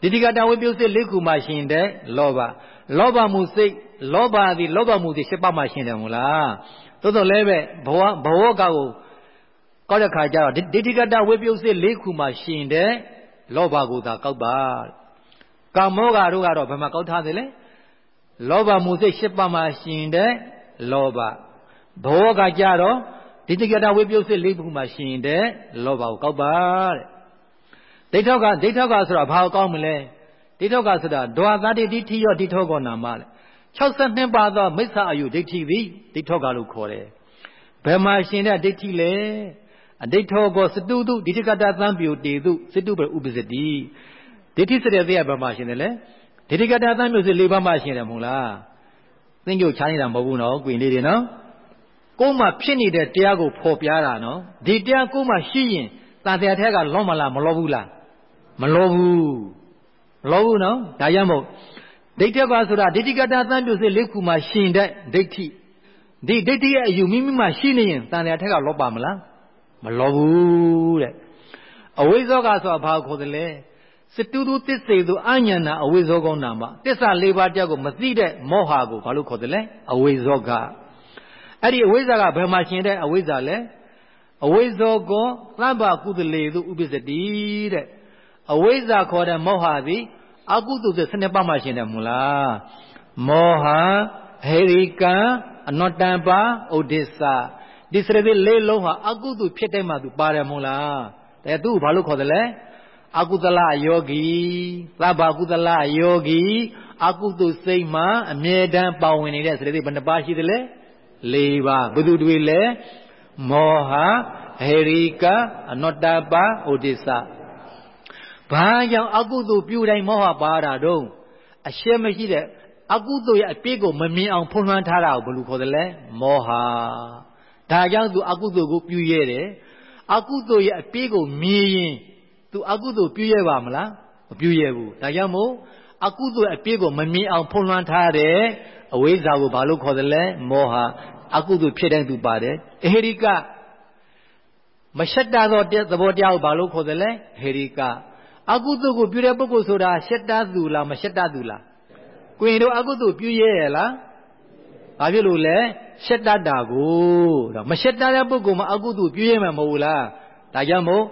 [SPEAKER 2] ဒိဋ္ဌိကတဝိပယုတ်စိတ်၄ခုမှရှင်တဲ့လောဘလောဘမှုစိတ်လောဘသည်လောဘမှုစိတ်၈ပါးမှရှင်တယ်မို့လားသို့တော်လည်းပဲဘဝဘဝကကို ကောက်တဲ့ခါကျတော့ဒိဋ္ဌိကတဝိပယုတ်စစ်၄ခုမှရှင်တဲ့လောဘကိုသာကောက်ပါကာမောဂတို့ကတော့ဘယ်မှာကောက်ထားတယ်လဲလောဘမူစိတ်၈ပါးမှရှင်တဲ့လောဘဘောကကြတော့ဒိဋ္ဌိကတဝိပယုတ်စစ်၄ခုမှရှင်တဲ့လောဘကိုကောက်ပါတဲ့ဒိဋ္ဌောကဒိဋ္ဌောကဆိုတာဘာကိုကောက်မလဲဒိဋ္ဌောကဆိုတာဒွါသတိဒိဋ္ဌိရောဒိဋ္ဌောကောနာမလေ62ပါးသောမိစ္ဆာအယုဒိဋ္ဌိသည်ဒိဋ္ဌောကလို့ခေါ်တယ်ဘယ်မှာရှင်တဲ့ဒိဋ္ဌိလဲ အဒိဋ္ဌောကောစတုတုဒိဋ္ဌကတသံပြိုတေတုစတုပဥပ္ပစတိဒိဋ္ဌိစတဲ့တရားဘယ်မှာရှင်တယ်လဲဒိဋ္ဌကတသံမျိုးစ၄ပါးမှရှင်တယ်မဟုတ်လားသင်္ကြန်ချားနေတာမဟုတ်ဘူးနော်ကွင်လေးတွေနော်ကိုယ်မှဖြစ်နေတဲ့တရားကိုဖော်ပြတာနော်ဒီတရားကိုယ်မှရှိရင်တန်တရားထဲကလောမလားမလောဘူးလားမလောဘူးမလောဘူးနော်ဒါကြောင့်မို့ဒိဋ္ဌပါဆိုတာဒိဋ္ဌိကတာသံပြုစေလေးခုမှရှင်တဲ့ဒိဋ္ဌိဒီဒိဋ္ဌိရဲ့အယူမိမိမှရှိနေရင်တန်တရားထက်ကလောပါမလား မလောဘူးတဲ့အဝိဇ္ဇောကဆိုတာဘာခေါ်တယ်လဲစတုတုတစ္ဆေသူအညာနာအဝိဇ္ဇောကောနာမတစ္ဆာ၄ပါးတရားကိုမသိတဲ့မောဟကိုဘာလို့ခေါ်တယ်လဲအဝိဇ္ဇောကအဲ့ဒီအဝိဇ္ဇာကဘယ်မှာရှင်တဲ့အဝိဇ္ဇာလဲအဝိဇ္ဇောကောသဗ္ဗကုသလေသူဥပစ္စတိတဲ့အဝိဇ္ဇာခေါ်တဲ့မောဟသည်အကုသိုလ်တဲ့စနစ်ပါမှရှင်တယ်မဟုတ်လားမောဟဟေရိကံအနောတံပါဥဒိစ္စ ဒီစရတိလေးလုံးဟာအကုသိုလ်ဖြစ်တဲ့မှသူပါတယ်မဟုတ်လားတဲ့သူဘာလို့ခေါ်တယ်လဲအကုသလယောဂီသဗ္ဗကုသလယောဂီအကုသိုလ်စိတ်မှာအမြဲတမ်းပါဝင်နေတဲ့စရတိဘယ်နှပါရှိသလဲ၄ပါးဘုသူတွေလဲမောဟဟေရိကအနောတပါဥဒိစ္စဘာကြောင့်အကုသိုလ်ပြုတိုင်းမောဟပါတာတော့အရှက်မရှိတဲ့အကုသိုလ်ရဲ့အပြစ်ကိုမမြင်အောင်ဖုံးလွှမ်းထားတာကိုဘယ်လိုခေါ်တယ်လဲမောဟ ဒါကြောင့်သူအကုသိုလ်ကိုပြုရဲတယ်အကုသိုလ်ရဲ့အပြစ်ကိုမြင်ရင်သူအကုသိုလ်ပြုရဲပါမလားမပြုရဲဘူးဒါကြောင့်မို့အကုသိုလ်အပြစ်ကိုမမြင်အောင်ဖုံးလွှမ်းထားတဲ့အဝိဇ္ဇာကိုဘာလို့ခေါ်တယ်လဲမောဟအကုသိုလ်ဖြစ်တဲ့သူပါတယ်အဟိရိကမရှက်တာသောသဘောတရားကိုဘာလို့ခေါ်တယ်လဲဟေရိကအကုသိုလ်ကိုပြုတဲ့ပုဂ္ဂိုလ်ဆိုတာရှက်တာသူလားမရှက်တာသူလားကိုရင်တို့အကုသိုလ်ပြုရဲရဲ့လား ဘာဖြစ်လို့လဲရှက်တတ်တာကိုတော့မရှက်တတ်တဲ့ပုဂ္ဂိုလ်မှာအကုသိုလ်ပြုရဲမှာမဟုတ်လားဒါကြောင့်မို့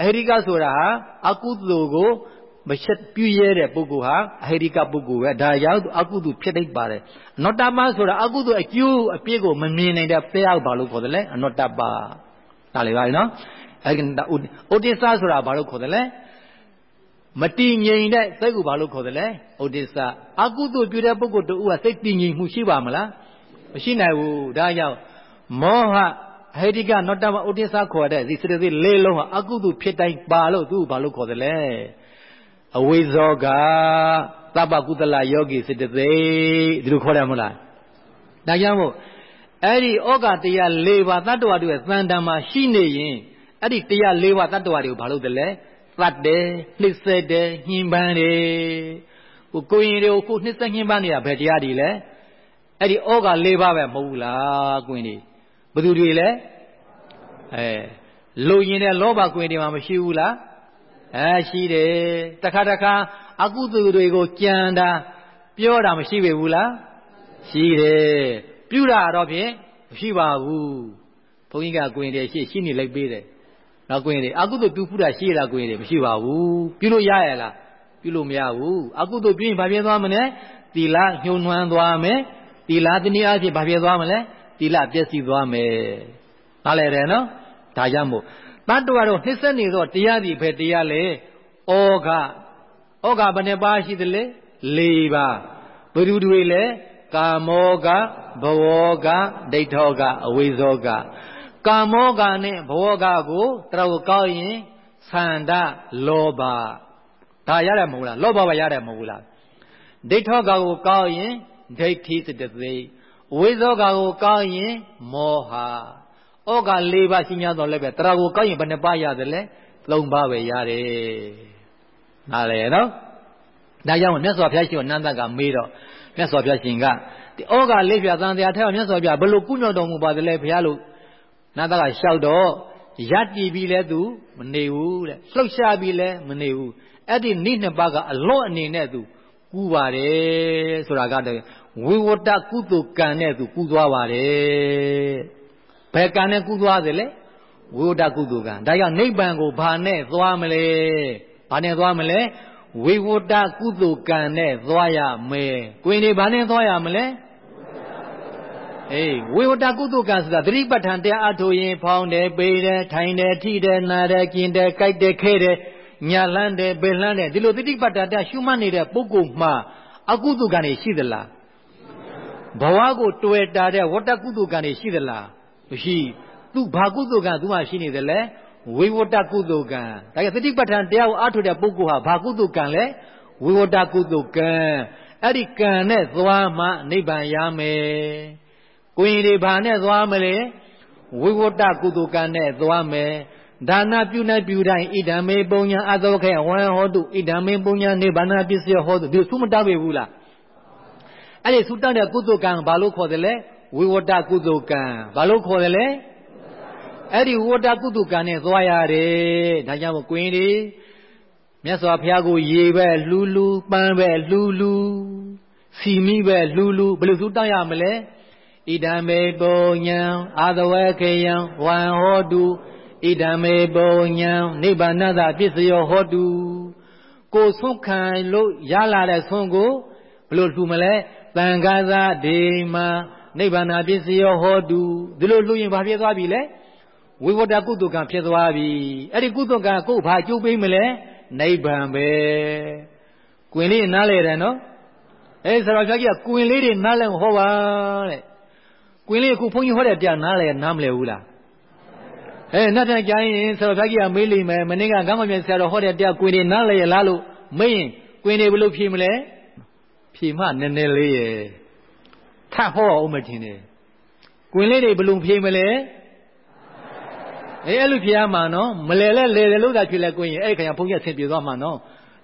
[SPEAKER 2] အဟိရိကဆိုတာဟာအကုသိုလ်ကိုမချက်ပြုရဲတဲ့ပုဂ္ဂိုလ်ဟာအဟိရိကပုဂ္ဂိုလ်ပဲဒါရောက်အကုသိုလ်ဖြစ်နေပါတယ်အနောတ္တပဆိုတာအကုသိုလ်အကျိုးအပြစ်ကိုမမြင်နိုင်တဲ့တရားဘာလို့ခေါ်တယ်လဲအနောတ္တပဒါလေပါနော်အဲဒီဥဒိစ္စဆိုတာဘာလို့ခေါ်တယ်လဲမတည်ငြိမ်တဲ့စိတ်ကိုဘာလို့ခေါ်တယ်လဲဥဒိစ္စအကုသိုလ်ပြုတဲ့ပုဂ္ဂိုလ်တူကစိတ်တည်ငြိမ်မှုရှိပါမလား မရှိနိုင်ဘူးဒါကြောင့်မောဟဟေတိကနောတမဥဒိစ္စခေါ်တဲ့ဒီစရတိလေးလုံးဟာအကုသိုလ်ဖြစ်တိုင်းပါလို့သူ့ဘာလို့ခေါ်တယ်လဲအဝိဇောကသဗ္ဗကုသလယောဂီစေတသိက်ဒီလိုခေါ်တယ်မဟုတ်လားဒါကြောင့်မို့အဲ့ဒီဩဃတရား၄ပါးတတ္တဝါတို့ရဲ့သံတံမှာရှိနေရင်အဲ့ဒီတရား၄ပါးတတ္တဝါတွေကိုဘာလို့တလဲသတ်တယ်နှိမ့်ဆက်တယ်ညှဉ်းပန်းတယ်ဟိုကိုရင်တွေကိုခုနှိမ့်ဆက်ညှဉ်းပန်းနေတာဘယ်တရားတွေလဲ အဲ့ဒီဩဃ၄ပါးပဲမဟုတ်ဘူးလားကွင်တွေဘယ်သူတွေလဲအဲလုံရင်တဲ့လောဘကွင်တွေမှာမရှိဘူးလားအဲရှိတယ်တခါတခါအကုသိုလ်တွေကိုကြံတာပြောတာမရှိပေဘူးလားရှိတယ်ပြုတာတော့ဖြင့်မရှိပါဘူးဘုန်းကြီးကကွင်တယ်ရှိရှိနေလိုက်ပေးတယ်နော်ကွင်တယ်အကုသိုလ်ပြုဖူးတာရှိရလားကွင်တယ်မရှိပါဘူးပြုလို့ရရလားပြုလို့မရဘူးအကုသိုလ်ပြုရင်ဘာဖြစ်သွားမလဲသီလညှိုးနွမ်းသွားမယ် သီလတနည်းအားဖြင့်ဘာဖြစ်သွားမလဲသီလပျက်စီးသွားမယ်နားလည်တယ်နော်ဒါကြောင့်မို့တတ္တဝါတော့နှိစ္စနေသောတရားဒီပဲတရားလေဩဃဩဃဘယ်နှပါရှိသလဲ၄ပါးဘယ်သူတွေလဲကာမောကဘဝောကဒိဋ္ဌောကအဝိဇောကကာမောကနဲ့ဘဝောကကိုတရဝကောက်ရင်သန္တာလောဘဒါရတယ်မဟုတ်လားလောဘပဲရတယ်မဟုတ်လားဒိဋ္ဌောကကိုကောက်ရင် ဒိဋ္ဌိစတသိဝိဇောကကိုကောက်ရင်မောဟဩက၄ပါးရှိ냐တော့လည်းပဲတရကိုကောက်ရင်ဘယ်နှပါးရတယ်လဲ၃ပါးပဲရတယ်နားလေနော်ဒါကြောင့်မြတ်စွာဘုရားရှင်ကနန္ဒကမေးတော့မြတ်စွာဘုရားရှင်ကဒီဩဃလေးပြသံတရားထဲမှာမြတ်စွာဘုရားဘလို့ကုညောတော်မူပါတယ်လဲဘုရားလို့နန္ဒကလျှောက်တော့ရပ်တည်ပြီးလဲသူမနေဘူးတဲ့လှုပ်ရှားပြီးလဲမနေဘူးအဲ့ဒီနိနှစ်ပါးကအလွတ်အနေနဲ့သူကူပါတယ်ဆိုတာကတည်း ဝိဝတ္တကုသကံနဲ့သူကူသွားပါတယ်ဘယ်ကံနဲ့ကူသွားသလဲဝိဝတ္တကုသကံဒါကြောင့်နိဗ္ဗာန်ကိုဘာနဲ့သွားမလဲဘာနဲ့သွားမလဲဝိဝတ္တကုသကံနဲ့သွားရမယ်ကိုင်းနေဘာနဲ့သွားရမလဲအေးဝိဝတ္တကုသကံဆိုတာသတိပဋ္ဌာန်တရားအထုတ်ရင်ဖောင်းတယ်ပေတယ်ထိုင်တယ်ထိတယ်နာတယ်กินတယ်ကြိုက်တယ်ခဲတယ်ညာလန်းတယ်ပင်လန်းတယ်ဒီလိုသတိပဋ္ဌာန်တရားရှုမှတ်နေတဲ့ပုဂ္ဂိုလ်မှာအကုသကံတွေရှိသလား ဘဝကိုတွေ့တာတဲ့ဝတ္တကုသကံတွေရှိသလားမရှိသူဘာကုသကံသူမှရှိနေတယ်လဲဝိဝတ္တကုသိုလ်ကံဒါကသတိပဋ္ဌာန်တရားကိုအားထုတ်တဲ့ပုဂ္ဂိုလ်ဟာဘာကုသိုလ်ကံလဲဝိဝတ္တကုသိုလ်ကံအဲ့ဒီကံနဲ့သွားမှနိဗ္ဗာန်ရမယ်ကိုရင်တွေဘာနဲ့သွားမလဲဝိဝတ္တကုသကံနဲ့သွားမယ်ဒါနပြုနေပြုတိုင်းဣဒံမေပုံညာအသောခေဝံဟောတုဣဒံမေပုံညာနိဗ္ဗာန်ပစ္စယဟောတုဒီသုမတတ်ပေဘူးလား အဲ့ဒီသုတတ်တဲ့ကုသကံဘာလို့ခေါ်တယ်လဲဝိဝတ္တကုသကံဘာလို့ခေါ်တယ်လဲအဲ့ဒီဝိဝတ္တကုသကံနဲ့သွားရတယ်ဒါကြောင့်ကိုရင်တွေမြတ်စွာဘုရားကိုရေပဲလှူလှူပန်းပဲလှူလှူစီမိပဲလှူလှူဘယ်လိုသုတတ်ရမလဲဣဒံမေပုံညာအာသဝခေယံဝံဟောတုဣဒံမေပုံညာနိဗ္ဗာန်သပစ္စယောဟောတုကိုဆုံးခံလို့ရလာတဲ့ဆုံးကိုဘယ်လိုလှူမလဲ တန်ခါသာဒေမနိဗ္ဗာန်ပစ္စယောဟောတုဒီလိုလှူရင်ဘာဖြစ်သွားပြီလဲဝိဝတ္တကုသကံဖြစ်သွားပြီအဲ့ဒီကုသကံကိုဘာကျုပ်ပေးမလဲနိဗ္ဗာန်ပဲကွင်လေးနားလေတယ်နော်အဲဆရာဖြာကြီးကကွင်လေးတွေနားလဲဟောပါတဲ့ကွင်လေးအခုဘုန်းကြီးဟောတဲ့တရားနားလဲနားမလဲဘူးလားအဲနောက်ထပ်ကြရင်ဆရာဖြာကြီးကမေးလိမ့်မယ်မနေ့ကကောင်းကောင်းပြန်ဆရာတော်ဟောတဲ့တရားကွင်တွေနားလဲရလားလို့မေးရင်ကွင်တွေဘယ်လိုဖြေမလဲ ဖြေမှနည်းနည်းလေးရယ်ထဟောအောင်မထင်နဲ့ကွင်လေးတွေဘယ်လိုဖြေမလဲအေးအဲ့လိုဖြေရမှာနော်မလဲလဲလဲတယ်လို့သာဖြေလဲကွင်ရင်အဲ့ခါကျဘုန်းကြီးအဆင်ပြေသွားမှာနော်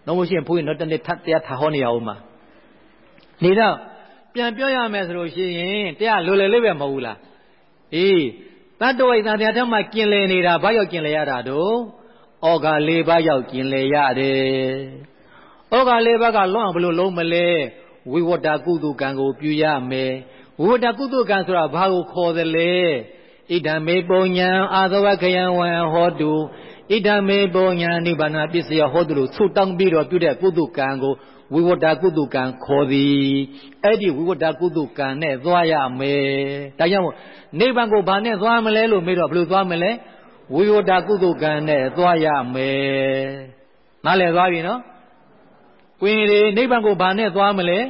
[SPEAKER 2] တော့မရှိရင်ဘုန်းကြီးတော့တနေ့ထပ်တရားထဟောနေရအောင်မှာနေတော့ပြန်ပြောရမယ်ဆိုလို့ရှိရင်တရားလွယ်လွယ်လေးပဲမဟုတ်ဘူးလားအေးတတ္တဝိသံတရားထက်မှကျင်လည်နေတာဘာရောက်ကျင်လည်ရတာတော့ဩဃ၄ပါးရောက်ကျင်လည်ရတယ်ဩဃ၄ပါးကလွန်အောင်ဘယ်လိုလုံးမလဲ ဝိဝတ္တကုသကံကိုပြုရမယ်ဝိဝတ္တကုသကံဆိုတာဘာကိုခေါ်သလဲဣဒံမေပုံညာအာသဝခယံဝံဟောတုဣဒံမေပုံညာနိဗ္ဗာန်ပစ္စယဟောတုလို့ဆုတောင်းပြီးတော့ပြုတဲ့ကုသကံကိုဝိဝတ္တကုသကံခေါ်သည်အဲ့ဒီဝိဝတ္တကုသကံနဲ့သွားရမယ်ဒါကြောင့်နိဗ္ဗာန်ကိုဘာနဲ့သွားမလဲလို့မေးတော့ဘယ်လိုသွားမလဲဝိဝတ္တကုသကံနဲ့သွားရမယ်နားလည်သွားပြီနော် ကွင်ရီနိဗ္ဗာန်ကိုဘာနဲ့သွားမလဲ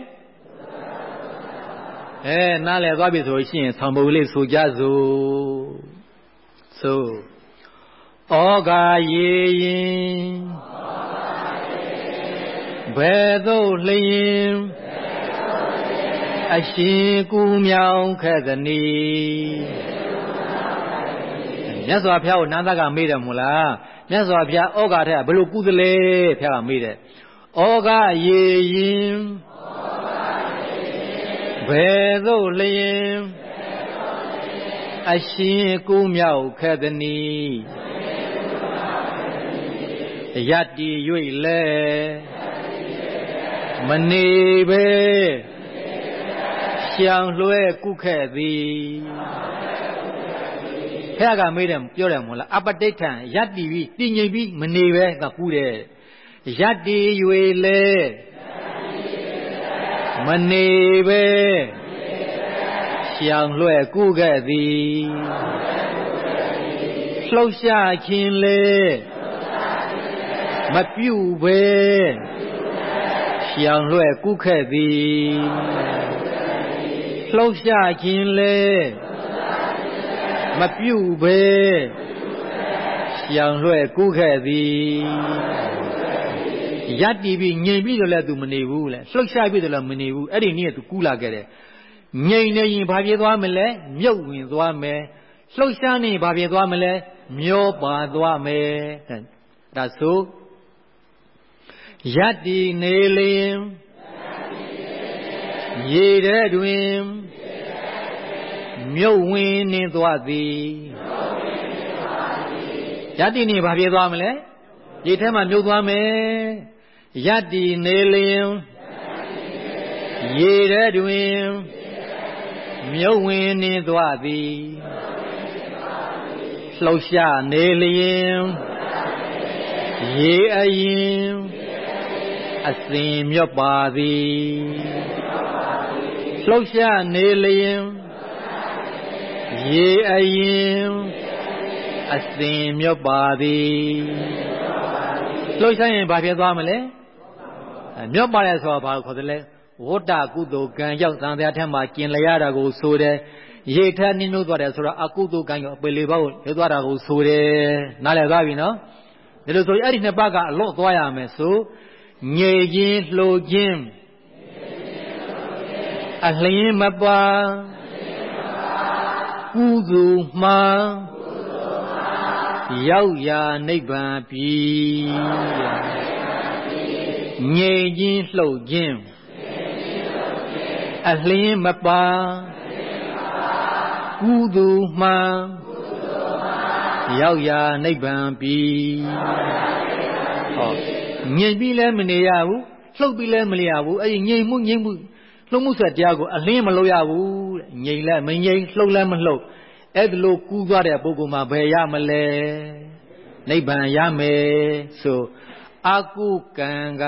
[SPEAKER 2] အဲနားလည်သွားပြီဆိုရှင်ဆောင်းပုတ်လေးဆိုကြစို့ဆိုဩဃာရေရင်ဘယ်သို့လျင်အရှင်ကူမြောင်ခဲ့သနည်းမြတ်စွာဘုရားကိုနန္ဒကမေးတယ်မို့လားမြတ်စွာဘုရားဩဃာထက်ဘယ်လိုကုသလဲဘုရားကမေးတယ် ဩဃရေရင်ဘယ်သို့လျင်အရှင်ကူမြောက်ခဲ့သနည်းယတ္တိ၍လဲမနေပဲရှောင်လွှဲကုခဲ့သည်ဖះကမေးတယ်ပြောတယ်မို့လားအပတိဋ္ဌံယတ္တိပြီးတည်ငြိမ်ပြီးမနေပဲကကူးတယ် ယတ္တိ၍လေမနေပဲရှောင်လွှဲကုခဲ့သည်လှုပ်ရှားခြင်းလေမပြုတ်ပဲရှောင်လွှဲကုခဲ့သည်လှုပ်ရှားခြင်းလေမပြုတ်ပဲရှောင်လွှဲကုခဲ့သည် ယက်တီပြီးငြိမ်ပြီးတော့လည်း तू မနေဘူးလေလှုပ်ရှားပြီးတော့လည်းမနေဘူးအဲ့ဒီနေ့ तू ကူးလာခဲ့တယ်ငြိမ်နေရင်ဘာဖြစ်သွားမလဲမြုပ်ဝင်သွားမယ်လှုပ်ရှားနေဘာဖြစ်သွားမလဲမျောပါသွားမယ်ဒါဆိုယတ္တိနေလျင်ရေထဲတွင်မြုပ်ဝင်နေသွားသည်ယတ္တိနေဘာဖြစ်သွားမလဲရေထဲမှာမြုပ်သွားမယ် ယတ္တိနေလျင်ရေထဲတွင်မြုပ်ဝင်နေသွားသည်လှုပ်ရှားနေလျင်ရေအရင်အစဉ်မြတ်ပါသည်လှုပ်ရှားနေလျင်ရေအရင်အစဉ်မြတ်ပါသည်လှုပ်ရှားရင်ဘာဖြစ်သွားမလဲ မြတ်ပါတယ်ဆိုတာဘာခေါ်တယ်လဲဝတ္တကုသိုလ်ကံရောက်သံတရားထက်မှာကျင်လျရတာကိုဆိုတယ်ရေထက်နှင်းနှုတ်သွားတယ်ဆိုတော့အကုသိုလ်ကံရောအပေလေးပါးကိုရောက်သွားတာကိုဆိုတယ်နားလည်သွားပြီနော်ဒါလို့ဆိုရင်အဲ့ဒီနှစ်ပါးကအလော့သွားရမယ်ဆိုငြိခြင်းလှုပ်ခြင်းအလျင်မပါကုသိုလ်မှရောက်ရာနိဗ္ဗာန်ပြီ ငြိမ်ခြင်းလှုပ်ခြင်းအလျင်မပါကုသိုလ်မှရောက်ရာနိဗ္ဗာန်ပြီဟောငြိမ်ပြီးလည်းမနေရဘူးလှုပ်ပြီးလည်းမလျရဘူးအဲ့ဒီငြိမ်မှုငြိမ်မှုလှုပ်မှုဆက်တရားကိုအလင်းမလုပ်ရဘူးတဲ့ငြိမ်လည်းမငြိမ်လှုပ်လည်းမလှုပ်အဲ့ဒါလို့ကူးသွားတဲ့ပုဂ္ဂိုလ်မှာဘယ်ရမလဲနိဗ္ဗာန်ရမယ်ဆို အကုကံက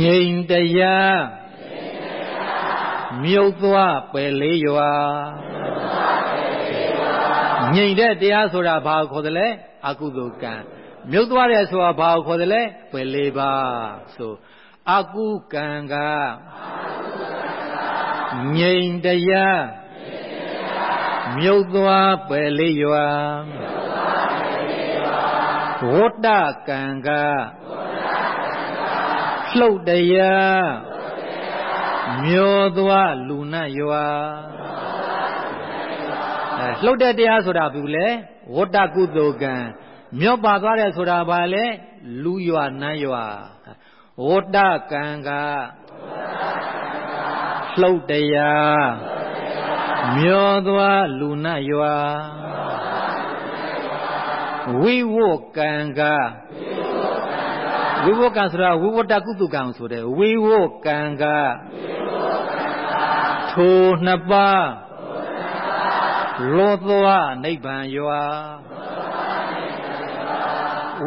[SPEAKER 2] ငြိမ်တရားမြုပ်သွားပယ်လေးရွာငြိမ်တဲ့တရားဆိုတာဘာခေါ်တယ်လဲအကုသိုလ်ကံမြုပ်သွားတယ်ဆိုတာဘာကိုခေါ်တယ်လဲပယ်လေးပါဆိုအကုကံကငြိမ်တရားမြုပ်သွားပယ်လေးရွာ ဝတ္တကံကလှုပ်တရားမျောသွားလူနတ်ရွာအဲလှုပ်တဲ့တရားဆိုတာဘူးလေဝတ္တကုသိုလ်ကံမြော့ပါသွားတယ်ဆိုတာဘာလဲလူရွာနန်းရွာဝတ္တကံကလှုပ်တရားမျောသွားလူနတ်ရွာ ဝိဝတ်ကံကဝိဝတ်ကံဆိုတာဝိဝတ္တကုသကံဆိုတဲ့ဝိဝတ်ကံကထိုနှစ်ပါးလောသွားနိဗ္ဗာန်ရွာ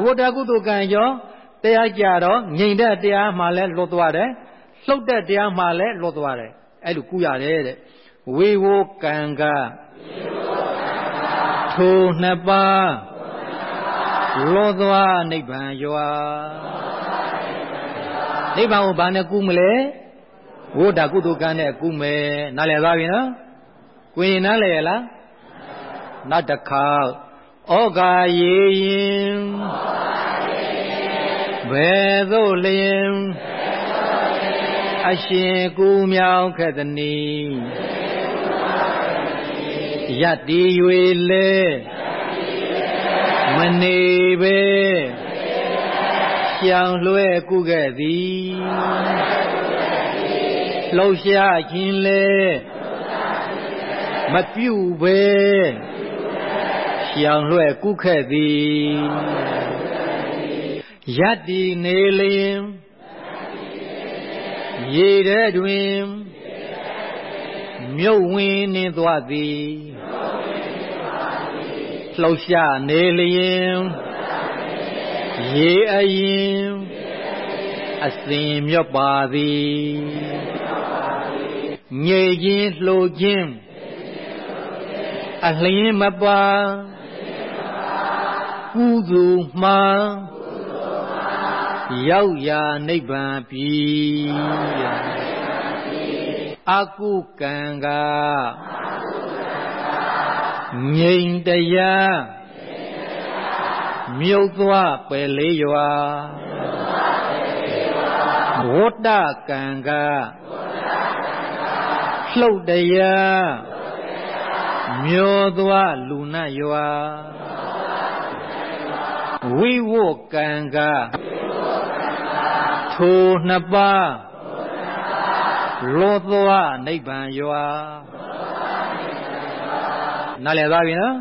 [SPEAKER 2] ဝတ္တကုသကံရောတရားကြတော့ငြိမ်တဲ့တရားမှလည်းလွတ်သွားတယ်လှုပ်တဲ့တရားမှလည်းလွတ်သွားတယ်အဲ့လိုကုရတယ်တဲ့ဝေဝကံကထိုနှစ်ပါး လောသွားနိဗ္ဗာန်ရွာနိဗ္ဗာန်ကိုဘာနဲ့ကုမလဲဝိဒ္ဓကုသကံနဲ့ကုမယ်နားလည်သွားပြီနော်ကိုရင်နားလည်ရလားနောက်တစ်ခါဩဃာရေရင်ဘယ်သို့လျင်အရှင်ကူမြောင်ခက်သနီယတ္တိ၍လေ မနေပဲရှောင်လွှဲကုခဲ့သည်လှုပ်ရှားခြင်းလေမပြုပဲရှောင်လွှဲကုခဲ့သည်ယတ္တိနေလျင်ရေထဲတွင် မြုပ်ဝင်းနေသွားသည် လှုပ်ရှားနေလျင်ရေအရင်အစဉ်မြတ်ပါသည်ငြိခြင်းလှိုခြင်းအလျင်းမပါကုသိုလ်မှရောက်ရာနိဗ္ဗာန်ပြီအကုကံက ငြိမ်တရားမြုပ်သွားပယ်လေးရွာဝတ္တကံကလှုပ်တရားမျောသွားလူနတ်ရွာဝိဝတ်ကံကထိုနှစ်ပါးလောသွားနိဗ္ဗာန်ရွာ နားလည်သွားပြီနော်